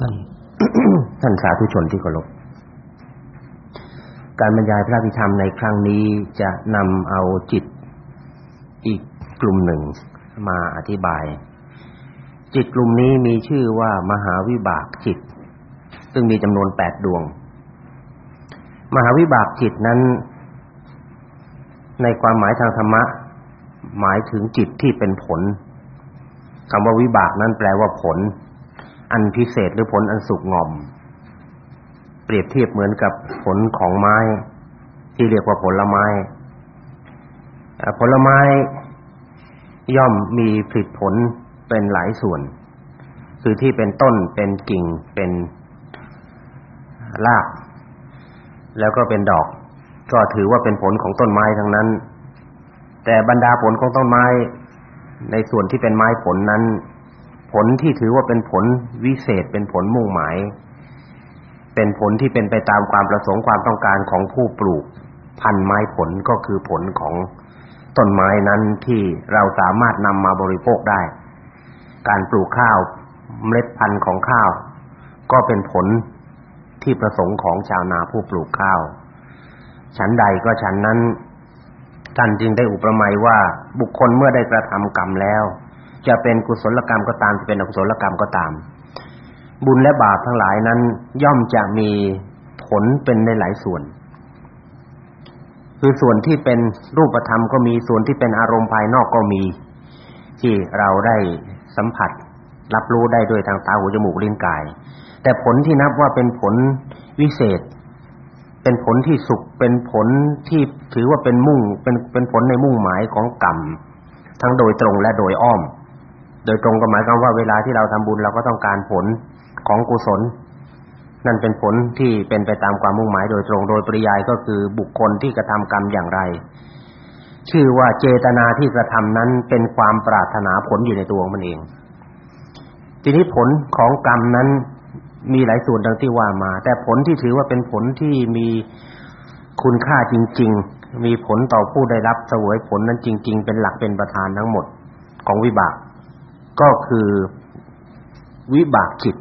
ท่านท่านสาธุชนที่เคารพการบรรยายพระพิธรรมในครั้งนี้จะนำเอาจิตอีกกลุ่มหนึ่งมาอธิบาย จิตกลุ่มนี้มีชื่อว่ามหาวิบากจิต ซึ่งมีจำนวนแปดดวง มหาวิบากจิตนั้น ในความหมายทางธรรมะ หมายถึงจิตที่เป็นผลคำว่าวิบากนั้นแปลว่าผล อันพิเศษหรือผลอันสุกงอม เปรียบเทียบเหมือนกับผลของไม้ ที่เรียกว่าผลไม้ผลไม้ย่อมมีผลิตผลเป็นหลายส่วน คือที่เป็นต้นเป็นกิ่งเป็นราก แล้วก็เป็นดอก ก็ถือว่าเป็นผลของต้นไม้ทั้งนั้น แต่บรรดาผลของต้นไม้ในส่วนที่เป็นไม้ผลนั้น ผลที่ถือว่าเป็นผลวิเศษเป็นผลมุ่งหมาย เป็นผลที่เป็นไปตามความประสงค์ความต้องการของผู้ปลูก พันไม้ผลก็คือผลของต้นไม้นั้นที่เราสามารถนำมาบริโภคได้ การปลูกข้าวเมล็ดพันธุ์ของข้าว ก็เป็นผลที่ประสงค์ของชาวนาผู้ปลูกข้าว ฉันใดก็ฉันนั้นท่านจึงได้อุปมาว่าบุคคลเมื่อได้กระทำกรรมแล้ว จะเป็นกุศลกรรมก็ตามจะเป็นอกุศลกรรมก็ตาม บุญและบาปทั้งหลายนั้น ย่อมจะมีผลเป็นในหลายส่วน คือส่วนที่เป็นรูปธรรมก็มีส่วนที่เป็นอารมณ์ภายนอกก็มี ที่เราได้สัมผัส รับรู้ได้ด้วยทางตาหูจมูกลิ้นกาย แต่ผลที่นับว่าเป็นผลวิเศษ เป็นผลที่สุขเป็นผลที่ถือว่าเป็นมุ่งเป็นเป็นผลในมุ่งหมายของกรรมทั้งโดยตรงและโดยอ้อม โดยตรงก็หมายความว่าเวลาที่เราทำบุญเราก็ต้องการผลของกุศล นั่นเป็นผลที่เป็นไปตามความมุ่งหมายโดยตรงโดยปริยายก็คือบุคคลที่กระทำกรรมอย่างไร ชื่อว่าเจตนาที่กระทำนั้นเป็นความปรารถนาผลอยู่ในตัวมันเอง ทีนี้ผลของกรรมนั้นมีหลายส่วนดังที่ว่ามา แต่ผลที่ถือว่าเป็นผลที่มีคุณค่าจริง ๆ มีผลต่อผู้ได้รับเสวยผลนั้นจริง ๆ เป็นหลักเป็นประธานทั้งหมดของวิบาก ก็คือวิบากจิต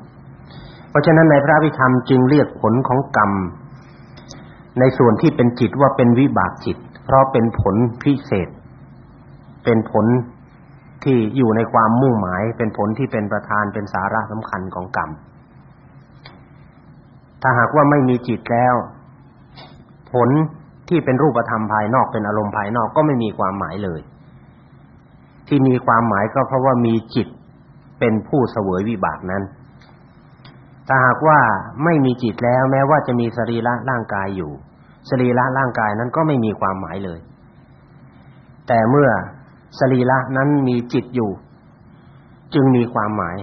เพราะฉะนั้นในพระวิธรรมจึงเรียกผลของกรรม ในส่วนที่เป็นจิตว่าเป็นวิบากจิต เพราะเป็นผลพิเศษ เป็นผลที่อยู่ในความมุ่งหมาย เป็นผลที่เป็นประธานเป็นสาระสำคัญของกรรม ถ้าหากว่าไม่มีจิตแล้ว ผลที่เป็นรูปธรรมภายนอกเป็นอารมณ์ภายนอกก็ไม่มีความหมายเลย ที่มีความหมายก็เพราะว่ามีจิตเป็นผู้เสวยวิบากนั้น ถ้าหากว่าไม่มีจิตแล้วแม้ว่าจะมีสรีระร่างกายอยู่ สรีระร่างกายนั้นก็ไม่มีความหมายเลย แต่เมื่อสรีระนั้นมีจิตอยู่ จึงมีความหมาย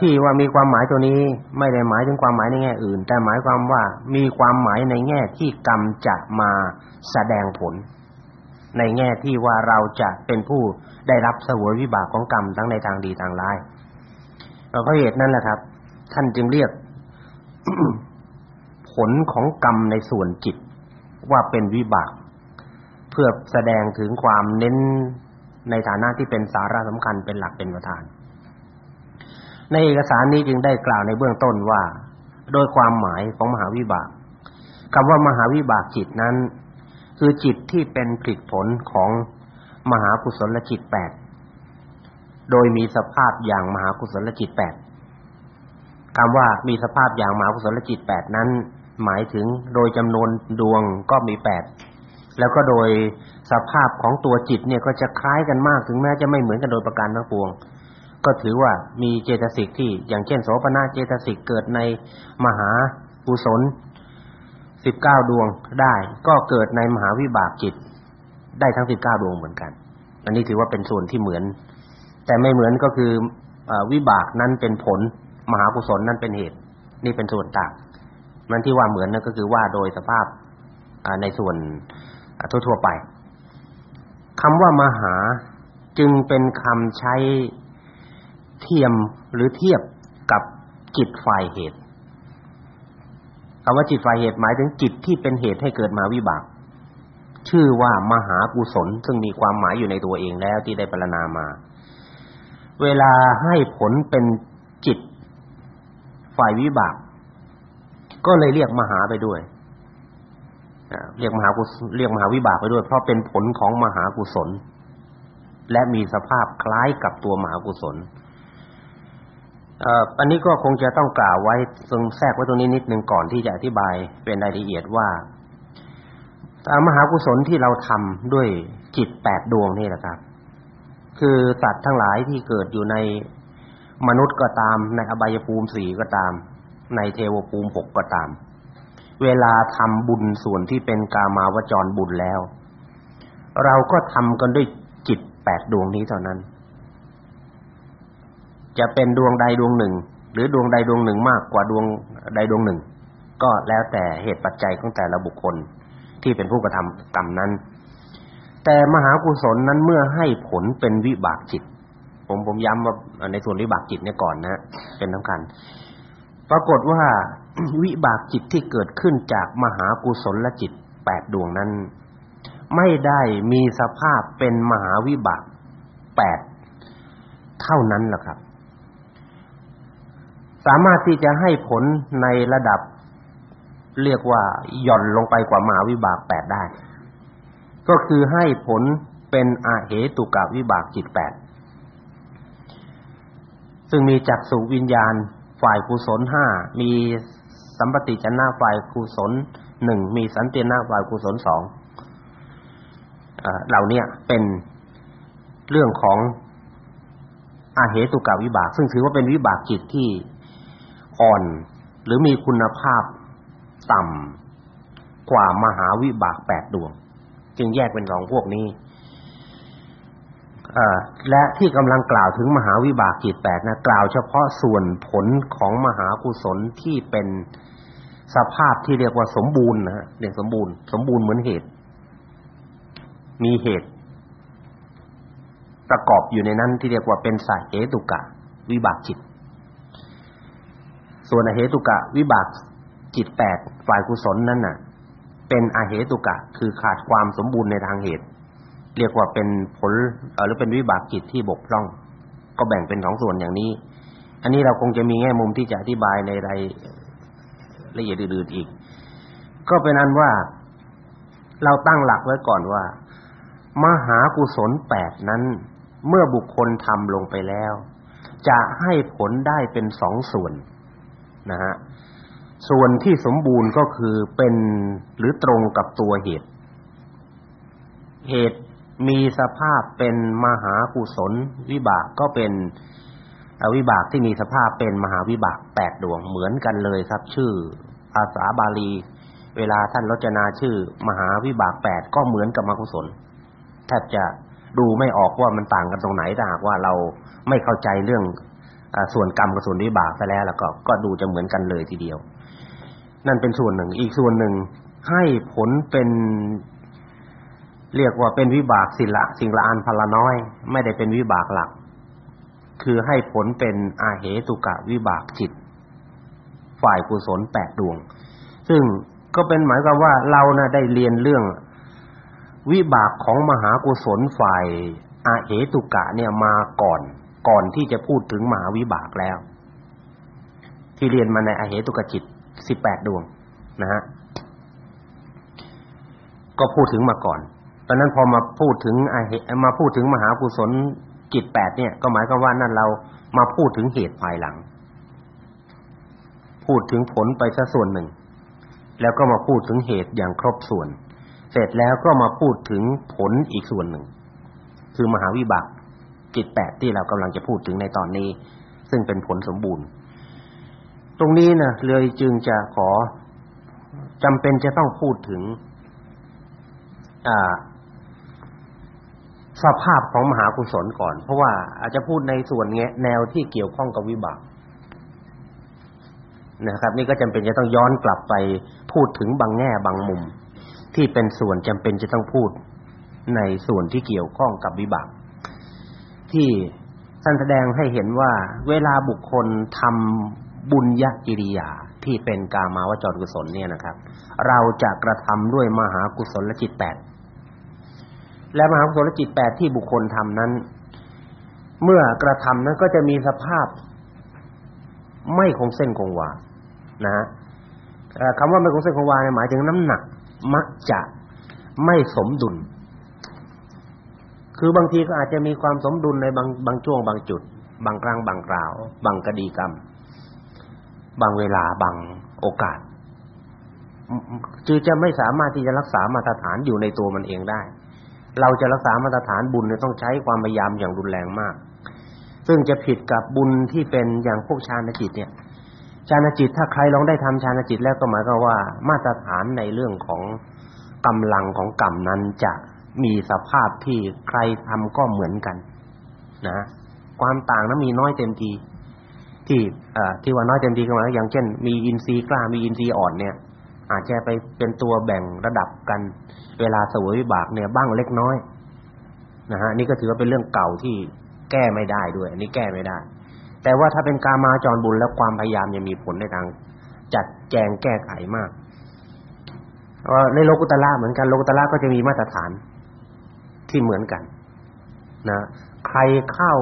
ที่ว่ามีความหมายตัวนี้ไม่ได้หมายถึงความหมายในแง่อื่น แต่หมายความว่ามีความหมายในแง่ที่กรรมจะมาแสดงผล ในแง่ที่ว่าเราจะเป็นผู้ได้รับสวยวิบากของกรรมทั้งในทางดีทางร้ายเราก็เหตุนั้นแหละครับ ท่านจึงเรียก ผลของกรรมในส่วนจิตว่าเป็นวิบาก เพื่อแสดงถึงความเน้นในฐานะที่เป็นสาระสำคัญเป็นหลักเป็นประธาน ในเอกสารนี้จึงได้กล่าวในเบื้องต้นว่า โดยความหมายของมหาวิบากคำว่ามหาวิบากจิตนั้น คือจิตที่เป็นผลผลของมหากุศลจิตแปดโดยมีสภาพอย่างมหากุศลจิตแปดคำว่ามีสภาพอย่างมหากุศลจิตแปดนั้น หมายถึงโดยจำนวนดวงก็มีแปดแล้วก็โดยสภาพของตัวจิตเนี่ยก็จะคล้ายกันมากถึงแม้จะไม่เหมือนกันโดยประการทั้งปวง ก็ถือว่ามีเจตสิกที่อย่างเช่นโสปนาเจตสิกเกิดในมหากุศล 19ดวงได้ ก็เกิดในมหาวิบากจิต ได้ทั้ง19ดวงเหมือนกัน อันนี้ถือว่าเป็นส่วนที่เหมือน แต่ไม่เหมือนก็คือวิบากนั้นเป็นผล มหากุศลนั้นเป็นเหตุ นี่เป็นส่วนต่างมันที่ว่าเหมือนนั่นก็คือว่าโดยสภาพในส่วนทั่วๆไปคำว่ามหาจึงเป็นคำใช้เทียมหรือเทียบกับจิตฝ่ายเหตุ คำว่าจิตฝ่ายเหตุหมายถึงจิตที่เป็นเหตุให้เกิดมาวิบาก ชื่อว่ามหากุศลซึ่งมีความหมายอยู่ในตัวเองแล้วที่ได้ปรณนามา เวลาให้ผลเป็นจิตฝ่ายวิบาก ก็เลยเรียกมหาไปด้วยเรียกมหากุศลเรียกมหาวิบากไปด้วย เพราะเป็นผลของมหากุศล และมีสภาพคล้ายกับตัวมหากุศล อันนี้ก็คงจะต้องกล่าวไว้ตรงแทรกไว้ตรงนี้นิดนึงก่อนที่จะอธิบายเป็นรายละเอียดว่ามหากุศลที่เราทำด้วยจิตแปดดวงนี่แหละครับ คือสัตว์ทั้งหลายที่เกิดอยู่ในมนุษย์ก็ตาม ในอบายภูมิสี่ก็ตาม ในเทวภูมิหกก็ตาม เวลาทำบุญส่วนที่เป็นกามาวจรบุญแล้ว เราก็ทำกันด้วยจิตแปดดวงนี้เท่านั้น จะเป็นดวงใดดวงหนึ่ง หรือดวงใดดวงหนึ่งมากกว่าดวงใดดวงหนึ่ง ก็แล้วแต่เหตุปัจจัยของแต่ละบุคคลที่เป็นผู้กระทำกรรมนั้น แต่มหากุศลนั้นเมื่อให้ผลเป็นวิบากจิต ผมผมย้ำว่าในส่วนวิบากจิตเนี่ยก่อนนะเป็นสำคัญ ปรากฏว่าวิบากจิตที่เกิดขึ้นจากมหากุศลและจิตแปดดวงนั้น ไม่ได้มีสภาพเป็นมหาวิบากแปดเท่านั้นแหละครับ สามารถที่จะให้ผลในระดับเรียกว่าหย่อนลงไปกว่ามหาวิบากแปดได้ ก็คือให้ผลเป็นอาเหตุกะวิบากจิตแปดซึ่งมีจักษุวิญญาณฝ่ายกุศลห้ามีสัมปติจนะฝ่ายกุศลหนึ่งมีสันตินะฝ่ายกุศลสองเหล่านี้เป็นเรื่องของอาเหตุกะวิบาก ซึ่งถือว่าเป็นวิบากจิตที่ อ่อน หรือมีคุณภาพต่ำกว่ามหาวิบากแปดดวง จึงแยกเป็นสองพวกนี้และที่กำลังกล่าวถึงมหาวิบากจิตแปดนะกล่าวเฉพาะส่วนผลของมหากุศลที่เป็นสภาพที่เรียกว่าสมบูรณ์นะฮะเรียกสมบูรณ์ สมบูรณ์เหมือนเหตุ มีเหตุ ประกอบอยู่ในนั้นที่เรียกว่าเป็นสาเหตุกะ วิบากจิต ส่วนอเหตุกะวิบากจิตแปดฝ่ายกุศลนั้นน่ะ เป็นอเหตุกะ คือขาดความสมบูรณ์ในทางเหตุ เรียกว่าเป็นผลหรือเป็นวิบากจิตที่บกพร่อง ก็แบ่งเป็นสองส่วนอย่างนี้ อันนี้เราคงจะมีแง่มุมที่จะอธิบายในรายละเอียดอื่นๆอีก ก็เป็นนั้นว่าเราตั้งหลักไว้ก่อนว่า มหากุศลแปดนั้น เมื่อบุคคลทำลงไปแล้ว จะให้ผลได้เป็นสองส่วน นะฮะส่วนที่สมบูรณ์ก็คือเป็นหรือตรงกับตัวเหตุ เหตุมีสภาพเป็นมหากุศลวิบากก็เป็นอวิบากที่มีสภาพเป็นมหาวิบากแปดดวงเหมือนกันเลยครับ ชื่อภาษาบาลี เวลาท่านรจนาชื่อ มหาวิบากแปดก็เหมือนกับมหากุศลแทบจะดูไม่ออกว่ามันต่างกันตรงไหนถ้าหากว่าเราไม่เข้าใจเรื่อง ส่วนกรรมกับส่วนวิบากซะแล้วแล้วก็ก็ดูจะเหมือนกันเลยทีเดียว นั่นเป็นส่วนหนึ่ง อีกส่วนหนึ่งให้ผลเป็นเรียกว่าเป็นวิบากสิละ สิ่งละอันพละน้อย ไม่ได้เป็นวิบากหลัก คือให้ผลเป็นอาเหตุกะวิบากจิต ฝ่ายกุศลแปดดวง ซึ่งก็เป็นหมายความว่าเรานะได้เรียนเรื่องวิบากของมหากุศลฝ่ายอาเหตุกะเนี่ยมาก่อน ก่อนที่จะพูดถึงมหาวิบากแล้ว ที่เรียนมาในอาเหตุกจิตสิบแปดดวงนะฮะก็พูดถึงมาก่อนตอนนั้นพอมาพูดถึงไอ้มาพูดถึงมหากุศลจิตแปดเนี่ย ก็หมายความว่านั่นเรามาพูดถึงเหตุภายหลัง พูดถึงผลไปซะส่วนหนึ่ง แล้วก็มาพูดถึงเหตุอย่างครบส่วน เสร็จแล้วก็มาพูดถึงผลอีกส่วนหนึ่ง คือมหาวิบาก จิตแปดที่เรากำลังจะพูดถึงในตอนนี้ ซึ่งเป็นผลสมบูรณ์ ตรงนี้นะเลยจึงจะขอจำเป็นจะต้องพูดถึงอสภาพของมหากุศลก่อน เพราะว่าอาจจะพูดในส่วนแนวที่เกี่ยวข้องกับวิบากนะครับ นี่ก็จำเป็นจะต้องย้อนกลับไปพูดถึงบางแง่บางมุม ที่เป็นส่วนจำเป็นจะต้องพูดในส่วนที่เกี่ยวข้องกับวิบาก ที่ท่านแสดงให้เห็นว่า เวลาบุคคลทำบุญญกิริยาที่เป็นกามาวจรกุศลเนี่ยนะครับ เราจะกระทำด้วยมหากุศลจิตแปดและมหากุศลจิตแปดที่บุคคลทำนั้น เมื่อกระทำนั้นก็จะมีสภาพไม่คงเส้นคงวา นะฮะคำว่าไม่คงเส้นคงวาเนี่ยหมายถึงน้ำหนัก มักจะไม่สมดุล คือบางทีก็อาจจะมีความสมดุลในบางบางช่วงบางจุด บางครั้งบางคราว บางคดีกรรม บางเวลาบางโอกาสคือจะไม่สามารถที่จะรักษามาตรฐานอยู่ในตัวมันเองได้ เราจะรักษามาตรฐานบุญเนี่ยต้องใช้ความพยายามอย่างรุนแรงมาก ซึ่งจะผิดกับบุญที่เป็นอย่างพวกฌานจิตเนี่ยฌานจิตถ้าใครลองได้ทำฌานจิตแล้วก็หมายความว่ามาตรฐานในเรื่องของกำลังของกรรมนั้นจะ มีสภาพที่ใครทำก็เหมือนกัน นะความต่างนั้นมีน้อยเต็มทีที่เอ่าที่ว่าน้อยเต็มทีก็หมายอย่างเช่น มีอินทรีย์กล้ามีอินทรีย์อ่อนเนี่ย อาจจะไปเป็นตัวแบ่งระดับกัน เวลาเสวยวิบากเนี่ยบ้างเล็กน้อยนะฮะนี่ก็ถือว่าเป็นเรื่องเก่าที่แก้ไม่ได้ด้วย อันนี้แก้ไม่ได้ แต่ว่าถ้าเป็นกามาจรบุญแล้วความพยายามจะมีผลในทาง จัดแจงแก้ไขมากในโลกุตละเหมือนกันโลกุตละก็จะมีมาตรฐาน ที่เหมือนกัน นะใครเข้า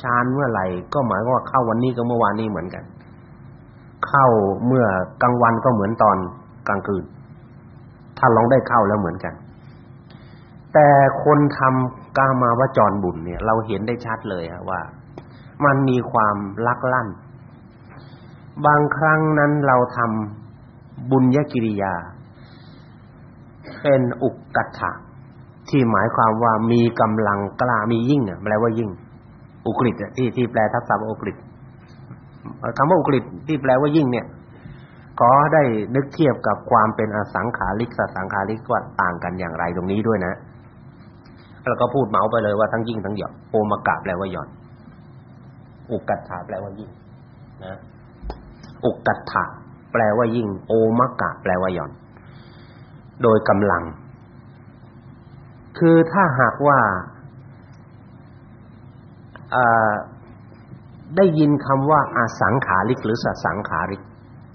ฌานเมื่อไหร่ ก็หมายว่าเข้าวันนี้ก็เมื่อวานนี้เหมือนกัน เข้าเมื่อกลางวันก็เหมือนตอนกลางคืน ถ้าลองได้เข้าแล้วเหมือนกัน แต่คนทำกามาวจรบุญเนี่ย เราเห็นได้ชัดเลยว่า มันมีความลักลั่น บางครั้งนั้นเราทำบุญญกิริยา เป็นอุกกัตถะ ที่หมายความว่ามีกำลังกล้ามียิ่งอะแปลว่ายิ่ง อุกฤษที่ที่แปลทับศัพท์อุกฤษคำว่าอุกฤษที่แปลว่ายิ่งเนี่ยขอได้นึกเทียบกับความเป็นอสังขาริกสสังขาริกว่าต่างกันอย่างไรตรงนี้ด้วยนะแล้วก็พูดเมาไปเลยว่าทั้งยิ่งทั้งหย่อนโอมกะแปลว่าหย่อน อุกัตถาแปลว่ายิ่ง นะอุกัตถะแปลว่ายิ่ง โอมกะแปลว่าหย่อน โดยกำลัง คือถ้าหากว่าได้ยินคำว่าอสังขาริก หรือสสังขาริก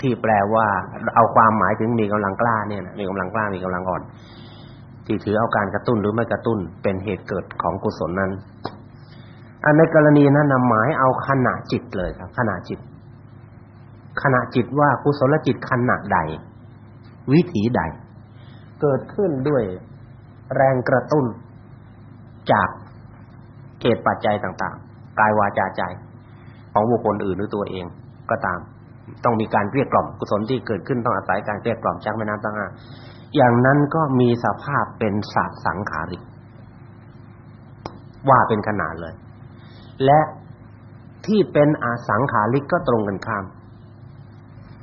ที่แปลว่าเอาความหมายถึงมีกำลังกล้าเนี่ยนะมีกำลังกล้ามีกำลังอ่อน ที่ถือเอาการกระตุ้นหรือไม่กระตุ้นเป็นเหตุเกิดของกุศลนั้น อันในกรณีนั้นหมายเอาขณะจิตเลยครับขณะจิต ขณะจิตว่ากุศลจิตขณะใด วิถีใด เกิดขึ้นด้วย แรงกระตุ้นจากเหตุปัจจัยต่างๆ กายวาจาใจ ของบุคคลอื่นหรือตัวเองก็ตาม ต้องมีการเรียกกล่อมกุศลที่เกิดขึ้นต้องอาศัยการเรียกกล่อมจากแม่น้ำทั้งห้าอย่างนั้นก็มีสภาพเป็นสัตว์สังขาริก ว่าเป็นขนาดเลย และที่เป็นอสังขาริกก็ตรงกันข้าม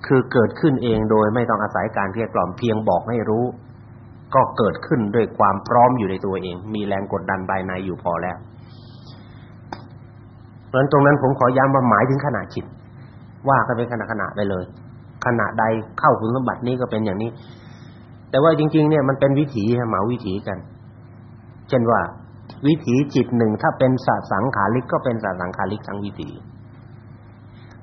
คือเกิดขึ้นเองโดยไม่ต้องอาศัยการเรียกกล่อมเพียงบอกให้รู้ ก็เกิดขึ้นด้วยความพร้อมอยู่ในตัวเอง มีแรงกดดันภายในอยู่พอแล้วเพราะฉะนั้นตรงนั้นผมขอย้ำว่าหมายถึงขนาดจิต ว่ากันเป็นขณะๆไปเลย ขณะใดเข้าคุณสมบัตินี้ก็เป็นอย่างนี้ แต่ว่าจริง ๆ เนี่ยมันเป็นวิถีหมาวิถีกัน เช่นว่า วิถีจิตหนึ่งถ้าเป็นสัสังขาริกก็เป็นสัสังขาริกทั้งวิถี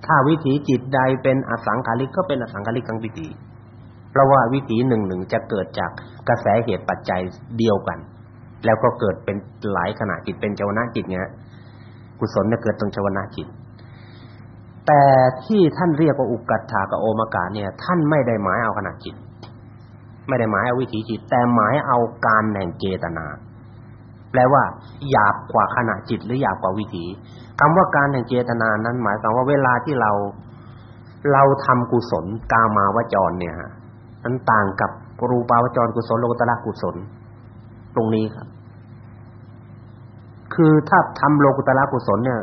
ถ้าวิถีจิตใดเป็นอสังขาริกก็เป็นอสังขาริกทั้งวิถี เพราะว่าวิถีหนึ่งหนึ่งจะเกิดจากกระแสเหตุปัจจัยเดียวกัน แล้วก็เกิดเป็นหลายขณะจิตเป็นเจวนาจิตเนี่ยกุศลเนี่ยเกิดตรงเจวนาจิต แต่ที่ท่านเรียกว่าอุกัตถากับโอมกาเนี่ยท่านไม่ได้หมายเอาขณะจิต ไม่ได้หมายเอาวิถีจิต แต่หมายเอาการแห่งเจตนาแปลว่าหยาบกว่าขณะจิตหรือหยาบกว่าวิถีคำว่าการแห่งเจตนานั้นหมายความว่าเวลาที่เราเราทำกุศลกามาวจรเนี่ยฮะ มันต่างกับรูปาวจรกุศลโลกุตระกุศล ตรงนี้ครับ คือถ้าทำโลกุตระกุศลเนี่ย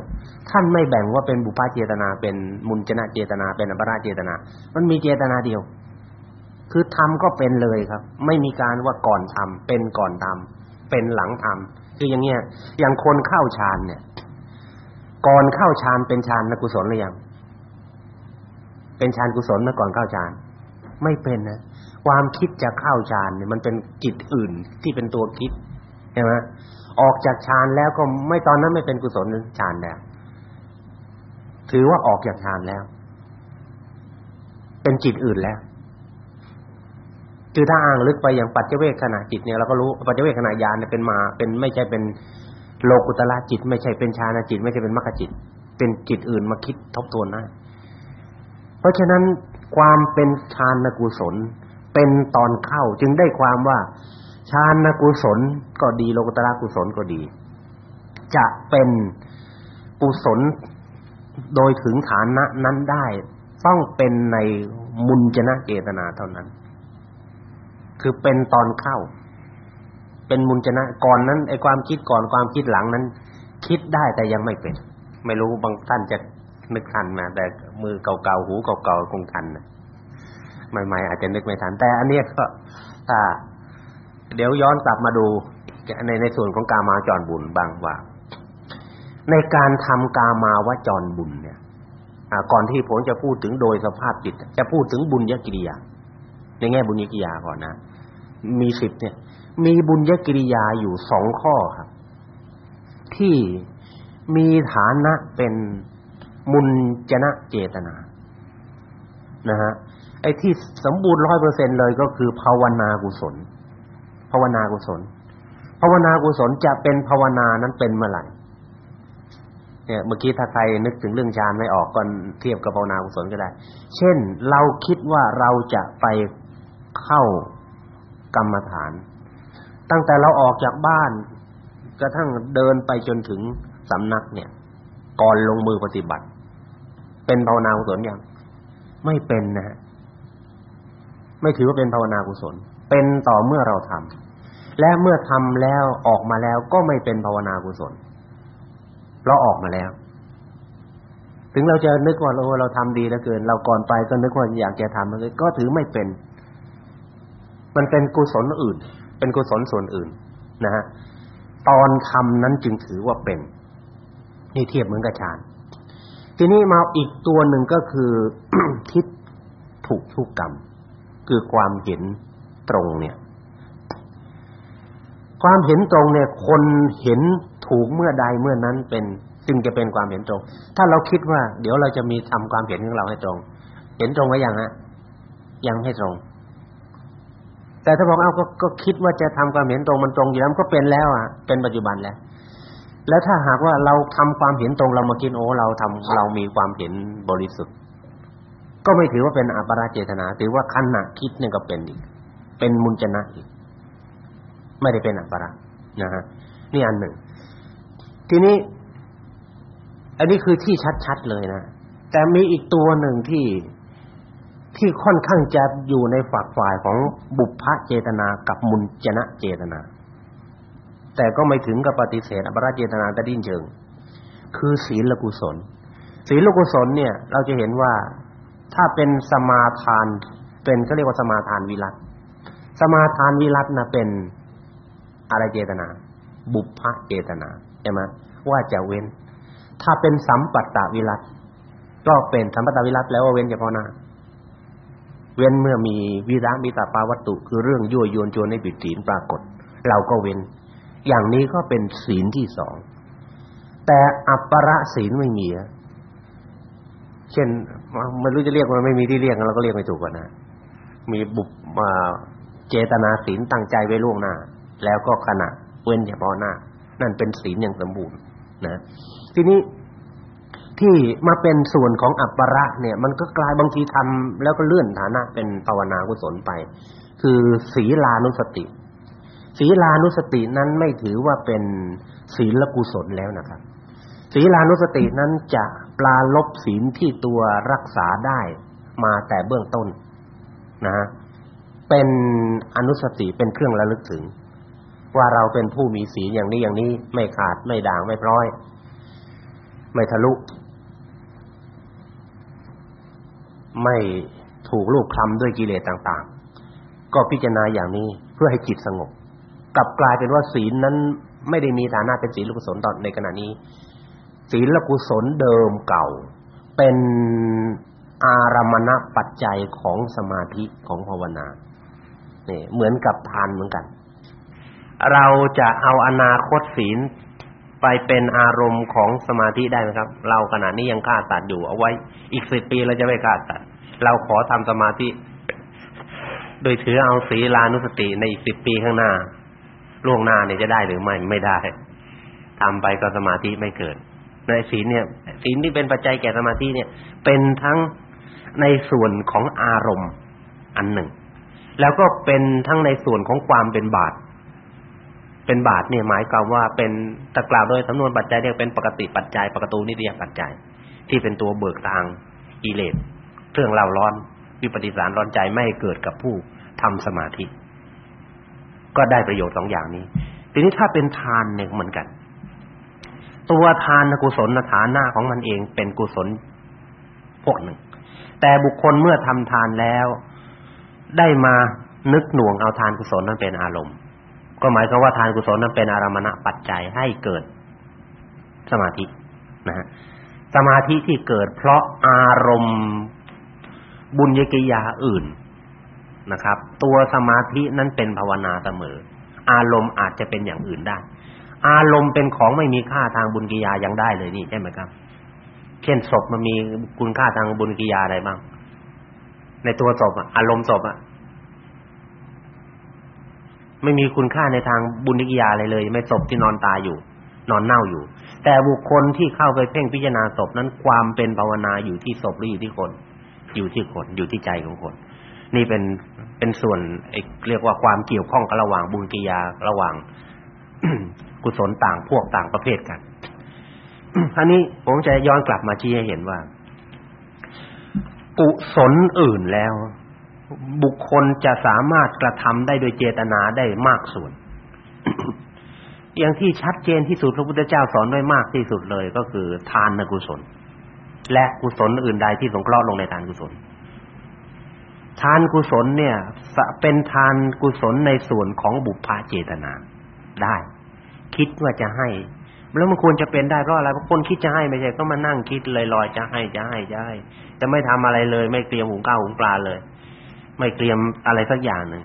ท่านไม่แบ่งว่าเป็นบุพเจตนาเป็นมุนจนะเจตนา เป็นอัปราเจตนา มันมีเจตนาเดียว คือทำก็เป็นเลยครับ ไม่มีการว่าก่อนทำเป็นก่อนทำเป็นหลังทำคืออย่างเงี้ย อย่างคนเข้าฌานเนี่ย ก่อนเข้าฌานเป็นฌานกุศลหรือยังเป็นฌานกุศลเมื่อก่อนเข้าฌาน ไม่เป็นนะความคิดจะเข้าฌานเนี่ยมันเป็นจิตอื่นที่เป็นตัวคิดใช่ไหมออกจากฌานแล้วก็ไม่ตอนนั้นไม่เป็นกุศลฌานแล้วถือว่าออกจากฌานแล้ว เป็นจิตอื่นแล้วคือถ้าอ้างลึกไปอย่างปัจเจเวคขณะจิตเนี่ยเราก็รู้ปัจเจเวคขณะญาณเนี่ยเป็นมาเป็นไม่ใช่เป็นโลกุตละจิต ไม่ใช่เป็นฌานจิต ไม่ใช่เป็นมรรคจิต เป็นจิตอื่นมาคิดทบทวนได้ราะฉะนั้น ความเป็นฌานกุศล เป็นตอนเข้าจึงได้ความว่าฌานกุศลก็ดีโลกุตระกุศลก็ดี จะเป็นกุศลโดยถึงฐานะนั้นได้ ต้องเป็นในมุญจนะเจตนาเท่านั้น คือเป็นตอนเข้า เป็นมุญจนะก่อนนั้นไอ้ความคิดก่อนความคิดหลังนั้น คิดได้แต่ยังไม่เป็น ไม่รู้บางท่านจะ นึกทันนะแต่มือเก่าๆหูเก่าๆคงทันนะใหม่ๆอาจจะนึกไม่ทัน แต่อันนี้ก็ถ้าเดี๋ยวย้อนกลับมาดูในในส่วนของกามาจรบุญบางว่า ในการทำกามาวจรบุญเนี่ยก่อนที่ผมจะพูดถึงโดยสภาพจิต จะพูดถึงบุญยกิริยา ในแง่บุญยกิริยาก่อนนะ มีสิบเนี่ย มีบุญยกิริยาอยู่สองข้อครับ ที่มีฐานะเป็น มุนจนะเจตนานะฮะไอ้ที่สมบูรณ์100%เลยก็คือภาวนากุศล ภาวนากุศล ภาวนากุศลจะเป็นภาวนานั้นเป็นเมื่อไหร่เนี่ยเมื่อกี้ถ้าใครนึกถึงเรื่องฌานไม่ออกก็เทียบกับภาวนากุศลก็ได้ เช่น เราคิดว่าเราจะไปเข้ากรรมฐาน ตั้งแต่เราออกจากบ้าน กระทั่งเดินไปจนถึงสำนักเนี่ย ก่อนลงมือปฏิบัติ เป็นภาวนากุศลยังไม่เป็นนะฮะไม่ถือว่าเป็นภาวนากุศล เป็นต่อเมื่อเราทำและเมื่อทำแล้วออกมาแล้วก็ไม่เป็นภาวนากุศลเพราะออกมาแล้ว ถึงเราจะนึกว่าเราเราทำดีเหลือเกิน เราก่อนไปก็นึกว่าอยากจะทำมันก็ถือไม่เป็น มันเป็นกุศลอื่น เป็นกุศลส่วนอื่นนะฮะตอนทำนั้นจึงถือว่าเป็น นี่เทียบเหมือนกับฌาน ทีนี้มาอีกตัวหนึ่งก็คือทิฏฐุทุกกรรม คือความเห็นตรงเนี่ย ความเห็นตรงเนี่ย คนเห็นถูกเมื่อใดเมื่อนั้นเป็นจึงจะเป็นความเห็นตรง ถ้าเราคิดว่า เดี๋ยวเราจะมีทำความเห็นของเราให้ตรง เห็นตรงไว้ยังฮะยังไม่ตรง แต่ถ้าบอกเอาก็ก็คิดว่าจะทำความเห็นตรงมันตรงอยู่แล้วก็เป็นแล้วอะเป็นปัจจุบันแล้ว แล้วถ้าหากว่าเราทำความเห็นตรงเรามาคิดโอ้เราทำเรามีความเห็นบริสุทธิ์ ก็ไม่ถือว่าเป็นอัปราเจตนา ถือว่าขณะคิดนี่ก็เป็นอีก เป็นมุญจนะอีก ไม่ได้เป็นอัปรานะฮะนี่อันหนึ่ง ทีนี้ อันนี้คือที่ชัดๆเลยนะแต่มีอีกตัวหนึ่งที่ที่ค่อนข้างจะอยู่ในฝักฝ่ายของบุพเพเจตนากับมุญจนะเจตนา แต่ก็ไม่ถึงกับปฏิเสธอภรเจตนาต่ดิ้นเชิง คือศีลกุศล ศีลกุศลเนี่ย เราจะเห็นว่าถ้าเป็นสมาทาน เป็นเขาเรียกว่าสมาทานวิรัตสมาทานวิรัตนะเป็นอะไรเจตนา บุพพเจตนาใช่ไหมว่าจะเว้น ถ้าเป็นสัมปัตตวิรัตก็เป็นสัมปัตตวิรัตแล้วว่าเว้นเฉพาะหน้าเว้นเมื่อมีวิรามิตาปาวัตตุคือเรื่องยั่วยวนชวนให้ผิดศีลปรากฏ เราก็เว้น อย่างนี้ก็เป็นศีลที่สอง แต่อัปปะศีลไม่มีเช่นไม่รู้จะเรียกมันไม่มีที่เรียกเราก็เรียกไม่ถูกก่อนนะมีบุปมาเจตนาศีลตั้งใจไว้ล่วงหน้า แล้วก็ขณะเว้นเฉพาะหน้า นั่นเป็นศีลอย่างสมบูรณ์นะ ทีนี้ที่มาเป็นส่วนของอัปปะเนี่ย มันก็กลายบางทีทำแล้วก็เลื่อนฐานะเป็นภาวนากุศลไป คือศีลานุสติ ศีลานุสตินั้นไม่ถือว่าเป็นศีลกุศลแล้วนะครับ ศีลานุสตินั้นจะปลาลบศีลที่ตัวรักษาได้มาแต่เบื้องต้นนะฮะเป็นอนุสติเป็นเครื่องระลึกถึง ว่าเราเป็นผู้มีศีลอย่างนี้อย่างนี้ไม่ขาดไม่ด่างไม่พร้อย ไม่ทะลุ ไม่ถูกลูกคลำด้วยกิเลสต่าง ๆ ก็พิจารณาอย่างนี้เพื่อให้จิตสงบ กลับกลายเป็นว่าศีลนั้นไม่ได้มีฐานะเป็นศีลกุศลตอนในขณะนี้ ศีลกุศลเดิมเก่า เป็นอารมณปัจจัยของสมาธิของภาวนาเนี่ยเหมือนกับทานเหมือนกัน เราจะเอาอนาคตศีลไปเป็นอารมณ์ของสมาธิได้ไหมครับ เราขณะนี้ยังฆ่าสัตว์อยู่เอาไว้อีกสิบปีเราจะไม่ฆ่าสัตว์เราขอทำสมาธิ โดยถือเอาศีลานุสติในอีกสิบปีข้างหน้า ล่วงหน้าเนี่ยจะได้หรือไม่ไม่ได้ทำไปก็สมาธิไม่เกิด ในศีลเนี่ยศีลที่เป็นปัจจัยแก่สมาธิเนี่ย เป็นทั้งในส่วนของอารมณ์อันหนึ่ง แล้วก็เป็นทั้งในส่วนของความเป็นบาตเป็นบาตเนี่ยหมายความว่าเป็นตะกล่าวโดยสำนวนปัจจัยเรียกเป็นปกติปัจจัย ปกตูนิเดียปัจจัย ที่เป็นตัวเบิกทางกิเลสเครื่องเล่าร้อนวิปฏิสารร้อนใจไม่เกิดกับผู้ทำสมาธิ ก็ได้ประโยชน์สองอย่างนี้ ทีนี้ถ้าเป็นทานเนี่ยเหมือนกัน ตัวทานกุศลฐานะของมันเองเป็นกุศลพวกหนึ่ง แต่บุคคลเมื่อทำทานแล้ว ได้มานึกหน่วงเอาทานกุศลนั้นเป็นอารมณ์ ก็หมายความว่าทานกุศลนั้นเป็นอารมณะปัจจัยให้เกิดสมาธินะฮะสมาธิที่เกิดเพราะอารมณ์บุญญกิยาอื่น นะครับ ตัวสมาธินั้นเป็นภาวนาเสมอ อารมณ์อาจจะเป็นอย่างอื่นได้ อารมณ์เป็นของไม่มีค่าทางบุญกิยายังได้เลยนี่ใช่ไหมครับ เช่นศพมันมีคุณค่าทางบุญกิยาอะไรบ้าง ในตัวศพอะอารมณ์ศพอะไม่มีคุณค่าในทางบุญกิยาอะไรเลย ไม่ศพที่นอนตายอยู่ นอนเน่าอยู่ แต่บุคคลที่เข้าไปเพ่งพิจารณาศพนั้นความเป็นภาวนาอยู่ที่ศพหรืออยู่ที่คน อยู่ที่คนอยู่ที่ใจของคน นี่เป็น เป็นส่วนเรียกว่าความเกี่ยวข้องกับระหว่างบุญกิยาระหว่างกุศลต่างพวกต่างประเภทกันอันนี้ผมจะย้อนกลับมาชี้ให้เห็นว่า กุศลอื่นแล้ว บุคคลจะสามารถกระทำได้โดยเจตนาได้มากส่วน อย่างที่ชัดเจนที่สุดพระพุทธเจ้าสอนไว้มากที่สุดเลยก็คือ ทานกุศล และกุศลอื่นใดที่สงเคราะห์ลงในทานกุศล ทานกุศลเนี่ยเป็นทานกุศลในส่วนของบุพพเจตนาได้ คิดว่าจะให้แล้วมันควรจะเป็นได้เพราะอะไรเพราะคนคิดจะให้ไม่ใช่ก็มานั่งคิดลอยๆจะให้จะให้จะให้จะไม่ทำอะไรเลย ไม่เตรียมหุงข้าวหุงปลาเลย ไม่เตรียมอะไรสักอย่างหนึ่ง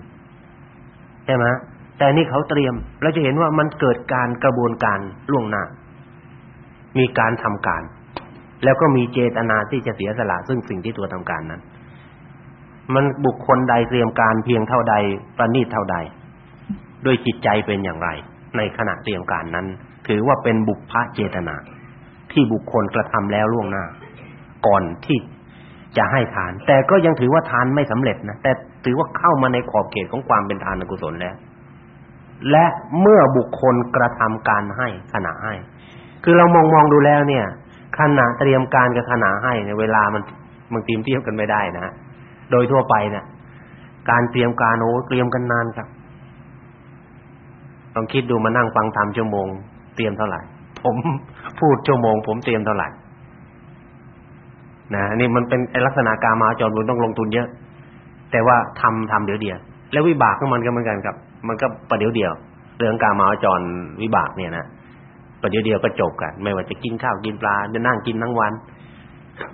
ใช่ไหมแต่นี่เขาเตรียมเราจะเห็นว่ามันเกิดการกระบวนการล่วงหน้า มีการทำการ แล้วก็มีเจตนาที่จะเสียสละซึ่งสิ่งที่ตัวทำการนั้น มันบุคคลใดเตรียมการเพียงเท่าใดประณีตเท่าใด ด้วยจิตใจเป็นอย่างไร ในขณะเตรียมการนั้น ถือว่าเป็นบุพพเจตนา ที่บุคคลกระทำแล้วล่วงหน้า ก่อนที่จะให้ทาน แต่ก็ยังถือว่าทานไม่สำเร็จนะแต่ถือว่าเข้ามาในขอบเขตของความเป็นทานกุศลแล้ว และเมื่อบุคคลกระทำการให้ขณะให้ คือเรามองมองดูแล้วเนี่ยขณะเตรียมการกับขณะให้เนี่ยเวลามันบางทีเทียบกันไม่ได้นะ โดยทั่วไปเนี่ยการเตรียมการโอ้เตรียมกันนานครับลองคิดดูมานั่งฟังธรรมชั่วโมงเตรียมเท่าไหร่ ผมพูดชั่วโมง ผมเตรียมเท่าไหร่นะนี่มันเป็นลักษณะการมาจรบุญต้องลงทุนเยอะ แต่ว่าทำทำเดี๋ยวเดียวแล้ววิบากของมันก็เหมือนกันครับ มันก็ประเดี๋ยวเดียว เรื่องการมาจรวิบากเนี่ยนะประเดี๋ยวเดียวก็จบกัน ไม่ว่าจะกินข้าวกินปลาจะนั่งกินทั้งวัน